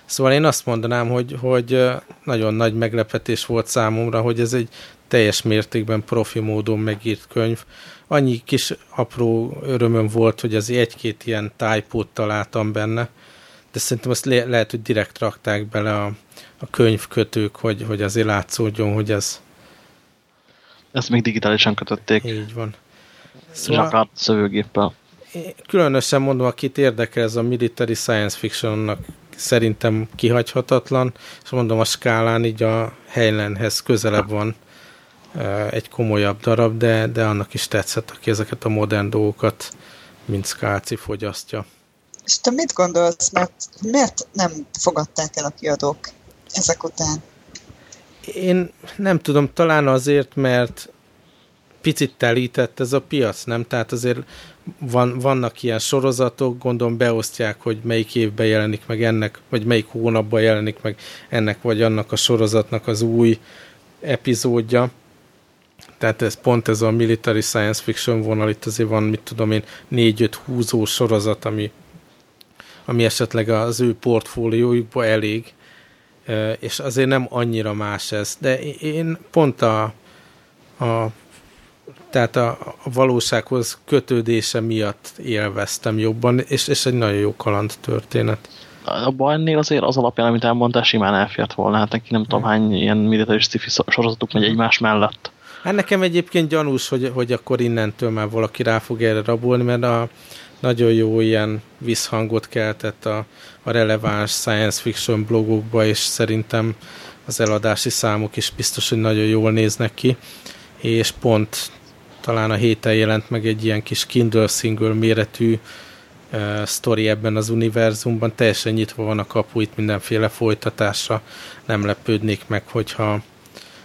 Szóval én azt mondanám, hogy, hogy nagyon nagy meglepetés volt számomra, hogy ez egy teljes mértékben profi módon megírt könyv. Annyi kis apró örömöm volt, hogy az egy-két ilyen tájpót találtam benne, de szerintem azt le- lehet, hogy direkt rakták bele a, a könyvkötők, hogy, hogy azért látszódjon, hogy ez... Ezt még digitálisan kötötték. Így van. Szóval... Zsakart szövőgéppel. Különösen mondom, akit érdekel ez a military science fictionnak szerintem kihagyhatatlan, és mondom a skálán így a Heilenhez közelebb van egy komolyabb darab, de, de annak is tetszett, aki ezeket a modern dolgokat, mint Skálci fogyasztja. És te mit gondolsz, mert miért nem fogadták el a kiadók ezek után? Én nem tudom, talán azért, mert picit telített ez a piac, nem? Tehát azért van, vannak ilyen sorozatok, gondolom beosztják, hogy melyik évben jelenik meg ennek, vagy melyik hónapban jelenik meg ennek vagy annak a sorozatnak az új epizódja. Tehát ez pont ez a military science fiction vonal, itt azért van, mit tudom én, négy-öt húzó sorozat, ami, ami esetleg az ő portfóliójukba elég, és azért nem annyira más ez. De én pont a, a tehát a, a valósághoz kötődése miatt élveztem jobban, és, és egy nagyon jó kaland történet. Abban ennél azért az alapján, amit elmondtál, simán elfért volna. Hát neki nem tudom hány ilyen militáris sci sorozatuk megy egymás mellett. Hát nekem egyébként gyanús, hogy, hogy akkor innentől már valaki rá fog erre rabolni, mert a nagyon jó ilyen visszhangot keltett a, a releváns science fiction blogokba, és szerintem az eladási számok is biztos, hogy nagyon jól néznek ki, és pont talán a héten jelent meg egy ilyen kis Kindle single méretű uh, sztori ebben az univerzumban, teljesen nyitva van a kapu itt mindenféle folytatásra, nem lepődnék meg, hogyha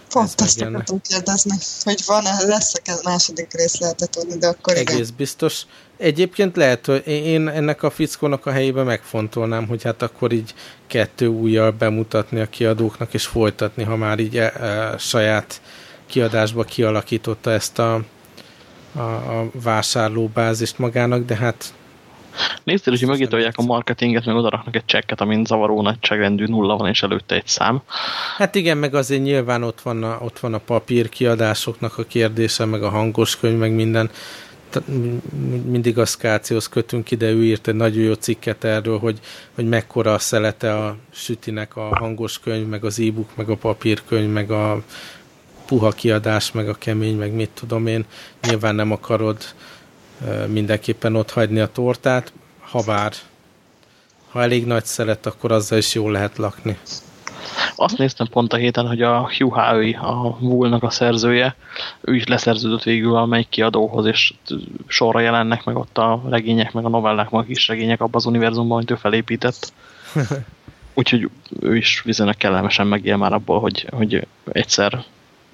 Pont ezt akartam kérdezni, hogy van-e, lesz-e második rész lehetett tudni, de akkor Egész igen. biztos. Egyébként lehet, hogy én ennek a fickónak a helyébe megfontolnám, hogy hát akkor így kettő újjal bemutatni a kiadóknak, és folytatni, ha már így e, e, saját kiadásba kialakította ezt a, a, a vásárlóbázist magának, de hát Nézd, hogy megítolják a marketinget, meg odaraknak egy csekket, amin zavaró nagyságrendű nulla van, és előtte egy szám. Hát igen, meg azért nyilván ott van a, ott van a papír kiadásoknak a kérdése, meg a hangos könyv, meg minden. Mindig a Skációhoz kötünk ide, ő írt egy nagyon jó cikket erről, hogy, hogy mekkora a szelete a sütinek a hangos könyv, meg az e-book, meg a papírkönyv, meg a puha kiadás, meg a kemény, meg mit tudom én. Nyilván nem akarod mindenképpen ott hagyni a tortát, ha bár ha elég nagy szelet, akkor azzal is jól lehet lakni. Azt néztem pont a héten, hogy a Hugh Howey, a Woolnak a szerzője, ő is leszerződött végül a melyik kiadóhoz, és sorra jelennek meg ott a regények, meg a novellák, meg a kis regények abban az univerzumban, amit ő felépített. Úgyhogy ő is viszonylag kellemesen megél már abból, hogy, hogy egyszer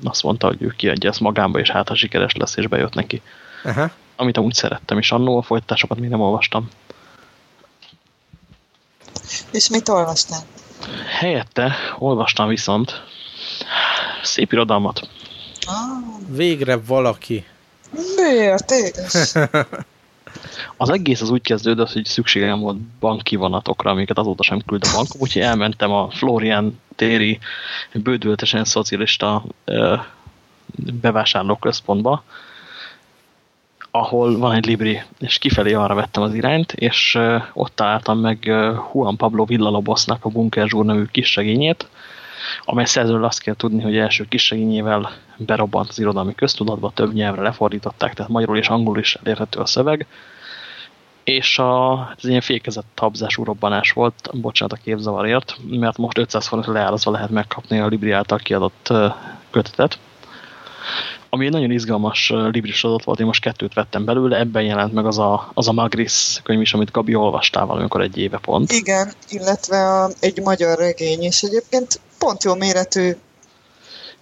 azt mondta, hogy ő kiadja ezt magába, és hát ha sikeres lesz, és bejött neki. Aha amit amúgy szerettem, és annól a folytatásokat még nem olvastam. És mit olvastál? Helyette olvastam viszont szép irodalmat. Ah. Végre valaki. Miért? Az egész az úgy kezdődött, hogy szükségem volt banki vonatokra, amiket azóta sem küld a bankom, úgyhogy elmentem a Florian téri bődültesen szocialista bevásárlóközpontba, ahol van egy libri, és kifelé arra vettem az irányt, és ott találtam meg Juan Pablo Villalobosnak a Bunker Zsúr nevű kisregényét, amely szerzőről azt kell tudni, hogy első kisregényével berobbant az irodalmi köztudatba, több nyelvre lefordították, tehát magyarul és angolul is elérhető a szöveg, és a, ez ilyen fékezett tabzású robbanás volt, bocsánat a képzavarért, mert most 500 forint leárazva lehet megkapni a Libri által kiadott kötetet, ami egy nagyon izgalmas libris adat volt, én most kettőt vettem belőle, ebben jelent meg az a, az a Magris könyv is, amit Gabi olvastál valamikor egy éve pont. Igen, illetve a, egy magyar regény, és egyébként pont jó méretű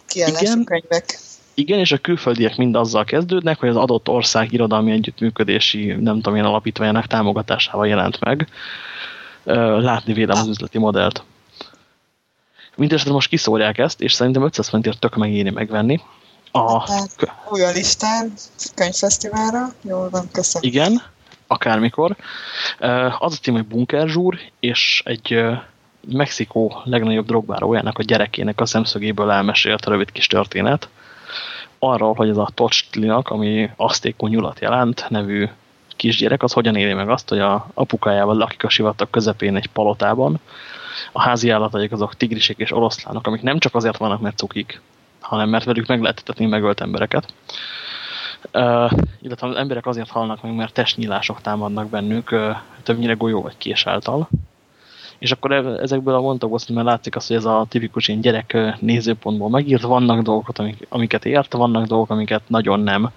kiállású könyvek. Igen, és a külföldiek mind azzal kezdődnek, hogy az adott ország irodalmi együttműködési, nem tudom, ilyen alapítványának támogatásával jelent meg. Látni vélem az üzleti modellt. Mindenesetre most kiszórják ezt, és szerintem 500 forintért tök megéri megvenni. A... Tehát új a listán, könyvfesztiválra. Jól van, köszönöm. Igen, akármikor. Az a cím, hogy Bunker Zsúr, és egy Mexikó legnagyobb drogbárójának a gyerekének a szemszögéből elmesélt a rövid kis történet, arról, hogy ez a Tocslinak, ami asztékú nyulat jelent, nevű kisgyerek, az hogyan éli meg azt, hogy a apukájával lakik a sivatag közepén egy palotában. A házi állataik azok tigrisek és oroszlánok, amik nem csak azért vannak, mert cukik, hanem mert velük meg lehet etetni megölt embereket. Uh, illetve az emberek azért halnak meg, mert testnyílások támadnak bennük, uh, többnyire golyó vagy kés által. És akkor ezekből a mondatokból már látszik azt, hogy ez a tipikus ilyen gyerek nézőpontból megírt, vannak dolgok, amik, amiket ért, vannak dolgok, amiket nagyon nem,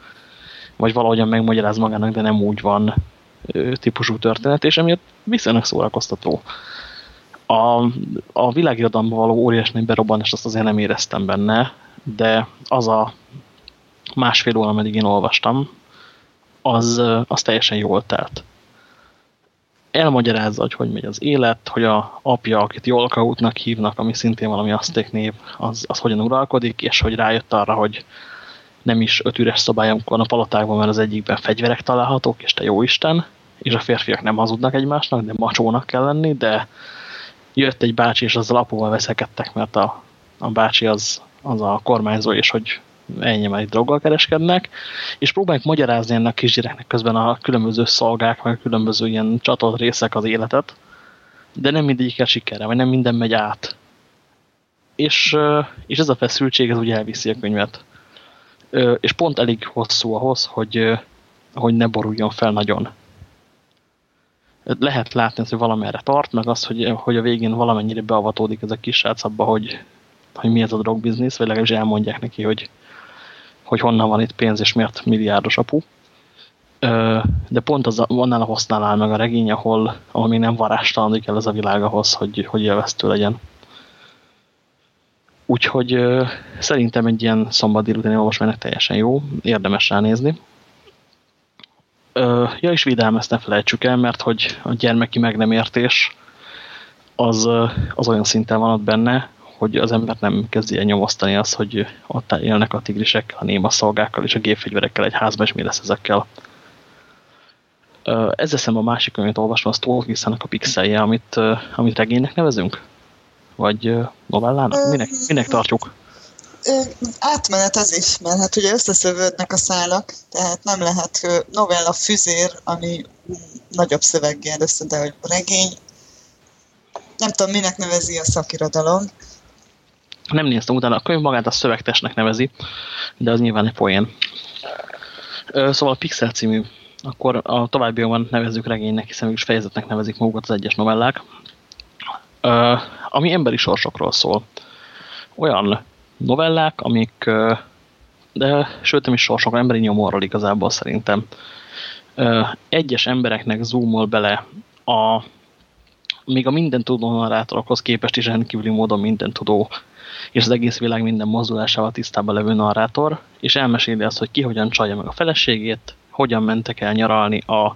vagy valahogyan megmagyaráz magának, de nem úgy van típusú történet, és emiatt viszonylag szórakoztató. A, a világirodalomban való óriás nagy berobbanást azt azért nem éreztem benne, de az a másfél óra, ameddig én olvastam, az, az teljesen jól telt. Elmagyarázza, hogy hogy megy az élet, hogy a apja, akit Jolkautnak hívnak, ami szintén valami aszték név, az, az hogyan uralkodik, és hogy rájött arra, hogy nem is öt üres szobályunk van a palotákban, mert az egyikben fegyverek találhatók, és te jó Isten, és a férfiak nem hazudnak egymásnak, de macsónak kell lenni, de jött egy bácsi, és azzal apuval veszekedtek, mert a, a bácsi az, az a kormányzó, és hogy ennyi meg droggal kereskednek, és próbálják magyarázni ennek a kisgyereknek közben a különböző szolgák, meg a különböző ilyen csatolt részek az életet, de nem mindegyiket sikerre, vagy nem minden megy át. És, és ez a feszültség, ez ugye elviszi a könyvet. És pont elég hosszú ahhoz, hogy, hogy ne boruljon fel nagyon. Lehet látni, hogy valamerre tart, meg az, hogy, hogy a végén valamennyire beavatódik ez a kis srác abba, hogy, hogy mi ez a drogbiznisz, vagy legalábbis elmondják neki, hogy, hogy honnan van itt pénz, és miért milliárdos apu. De pont az, annál a hosznál áll meg a regény, ahol, ahol még nem varázstalanik el ez a világ ahhoz, hogy, hogy élveztő legyen. Úgyhogy szerintem egy ilyen szombat délutáni olvasmánynak teljesen jó, érdemes ránézni. Ja, és vidám, ezt ne felejtsük el, mert hogy a gyermeki meg nem értés az, az olyan szinten van ott benne, hogy az ember nem kezdje nyomasztani azt, hogy ott élnek a tigrisek, a néma szolgákkal és a gépfegyverekkel egy házban, és mi lesz ezekkel. Ezzel szemben a másik könyvet olvasom, az Tolkiennek a pixelje, amit, amit regénynek nevezünk? Vagy novellának? Minek, minek tartjuk? Átmenet az is, mert hát ugye összeszövődnek a szálak, tehát nem lehet novella füzér, ami nagyobb szöveggel össze, de hogy regény, nem tudom, minek nevezi a szakirodalom, nem néztem utána, a könyv magát a szövegtestnek nevezi, de az nyilván egy poén. Szóval a Pixel című, akkor a továbbiakban nevezzük regénynek, hiszen is fejezetnek nevezik magukat az egyes novellák, ami emberi sorsokról szól. Olyan novellák, amik, de sőt nem is sorsokról, emberi nyomorról igazából szerintem. Egyes embereknek zoomol bele a még a minden tudó narrátorokhoz képest is rendkívüli módon minden tudó és az egész világ minden mozdulásával tisztában levő narrátor, és elmeséli azt, hogy ki hogyan csalja meg a feleségét, hogyan mentek el nyaralni a,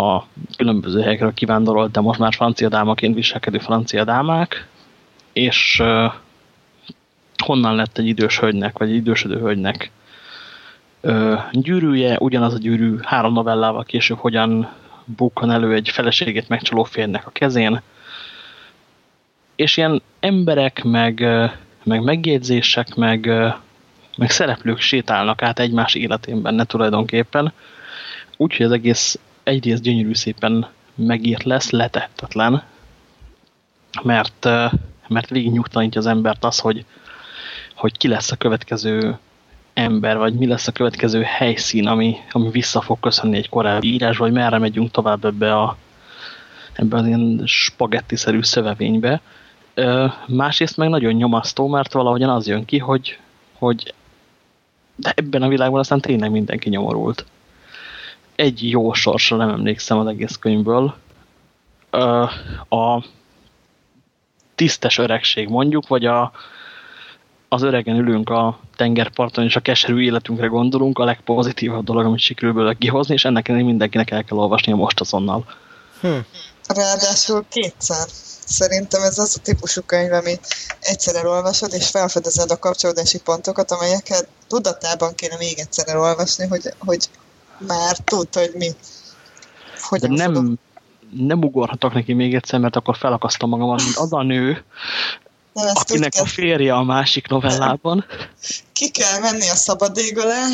a különböző helyekről kivándorolt, de most már francia dámaként viselkedő francia dámák, és honnan lett egy idős hölgynek, vagy egy idősödő hölgynek uh, gyűrűje, ugyanaz a gyűrű három novellával később hogyan bukkan elő egy feleségét megcsaló férnek a kezén, és ilyen emberek, meg, meg megjegyzések, meg, meg szereplők sétálnak át egymás életén benne tulajdonképpen. Úgyhogy az egész egyrészt gyönyörű szépen megírt lesz, letettetlen, mert, mert végig nyugtalanítja az embert az, hogy, hogy ki lesz a következő ember, vagy mi lesz a következő helyszín, ami, ami vissza fog köszönni egy korábbi írás, vagy merre megyünk tovább ebbe a ebbe az ilyen spagetti-szerű szövevénybe. Másrészt meg nagyon nyomasztó, mert valahogyan az jön ki, hogy, hogy de ebben a világban aztán tényleg mindenki nyomorult. Egy jó sorsra nem emlékszem az egész könyvből. A tisztes öregség mondjuk, vagy a, az öregen ülünk a tengerparton, és a keserű életünkre gondolunk, a legpozitívabb dolog, amit sikerül belőle kihozni, és ennek mindenkinek el kell olvasnia most azonnal. Hm. Ráadásul kétszer. Szerintem ez az a típusú könyv, ami egyszer elolvasod, és felfedezed a kapcsolódási pontokat, amelyeket tudatában kéne még egyszer elolvasni, hogy, hogy már tudd, hogy mi. Hogy De nem, nem ugorhatok neki még egyszer, mert akkor felakasztom magamat, mint az a nő, Nem, ezt akinek a férje a másik novellában. ki kell menni a szabad ég alá,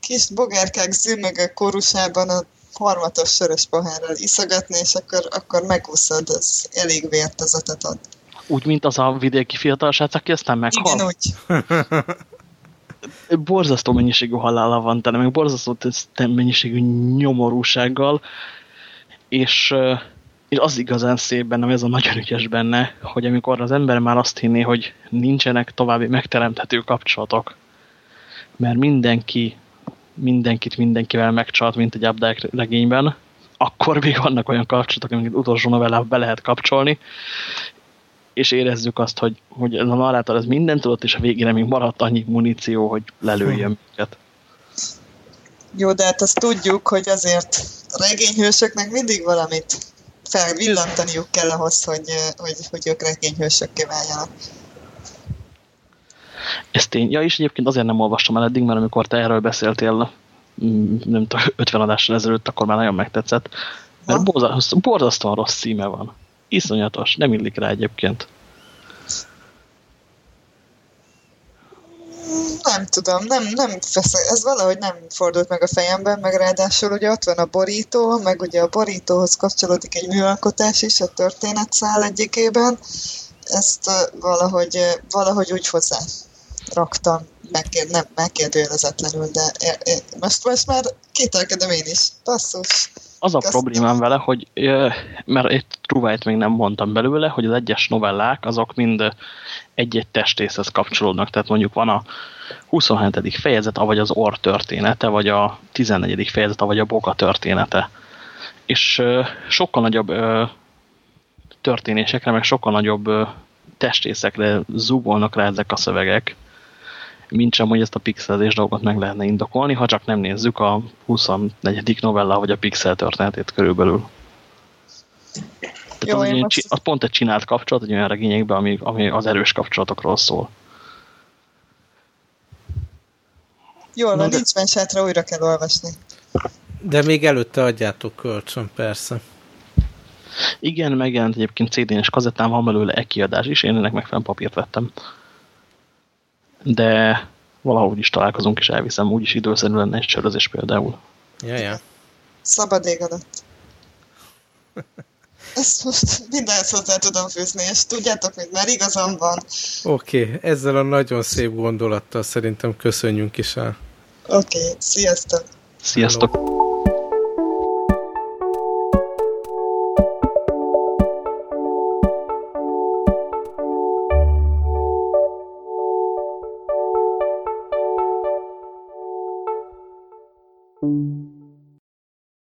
kis bogerkák zümmögő kórusában a harmatos sörös pohárral iszogatni, és akkor, akkor megúszod, ez elég vértezetet ad. Úgy, mint az a vidéki fiatal srác, aki aztán meghal. Igen, úgy. borzasztó mennyiségű halála van tele, meg borzasztó mennyiségű nyomorúsággal, és, és az igazán szép benne, ez a nagyon ügyes benne, hogy amikor az ember már azt hinné, hogy nincsenek további megteremthető kapcsolatok, mert mindenki mindenkit mindenkivel megcsalt, mint egy Updike regényben, akkor még vannak olyan kapcsolatok, amiket utolsó novellában be lehet kapcsolni, és érezzük azt, hogy, hogy a narrátor ez mindent tudott, és a végére még maradt annyi muníció, hogy lelőjön minket. Jó, de hát azt tudjuk, hogy azért a regényhősöknek mindig valamit felvillantaniuk kell ahhoz, hogy, hogy, hogy ők regényhősökké váljanak. Ez tény. Ja, és egyébként azért nem olvastam el eddig, mert amikor te erről beszéltél, mm, nem tudom, 50 adással ezelőtt, akkor már nagyon megtetszett. Mert borzasztóan rossz címe van. Iszonyatos, nem illik rá egyébként. Nem tudom, nem, nem fesz, ez valahogy nem fordult meg a fejemben, meg ráadásul ugye ott van a borító, meg ugye a borítóhoz kapcsolódik egy műalkotás is a történetszál egyikében. Ezt valahogy, valahogy úgy hozzá raktam, megkér, nem megkérdőjelezetlenül, de é, é, most, most már kételkedem én is. Basszus. Az a Köszönöm. problémám vele, hogy mert egy truvájt még nem mondtam belőle, hogy az egyes novellák azok mind egy-egy testészhez kapcsolódnak. Tehát mondjuk van a 27. fejezet, vagy az orr története, vagy a 14. fejezet, vagy a boka története. És sokkal nagyobb ö, történésekre, meg sokkal nagyobb ö, testészekre zúgolnak rá ezek a szövegek, mint sem, hogy ezt a pixelezés dolgot meg lehetne indokolni, ha csak nem nézzük a 24. novella, vagy a pixel történetét körülbelül. Tehát Jó, az, egy, most- az pont egy csinált kapcsolat, egy olyan regényekben, ami, ami az erős kapcsolatokról szól. Jól van, de- nincs mensátra, újra kell olvasni. De még előtte adjátok kölcsön, persze. Igen, megjelent egyébként CD-n és kazettán, van belőle e-kiadás is, én ennek megfelelően papírt vettem. De valahogy is találkozunk, és elviszem, úgyis időszerű lenne egy sörözés például. Ja, ja. Szabad ég alatt. Ezt most mindenhez hozzá tudom fűzni, és tudjátok, hogy már igazam van. Oké, okay, ezzel a nagyon szép gondolattal szerintem köszönjünk is el. Oké, okay, sziasztok! Sziasztok!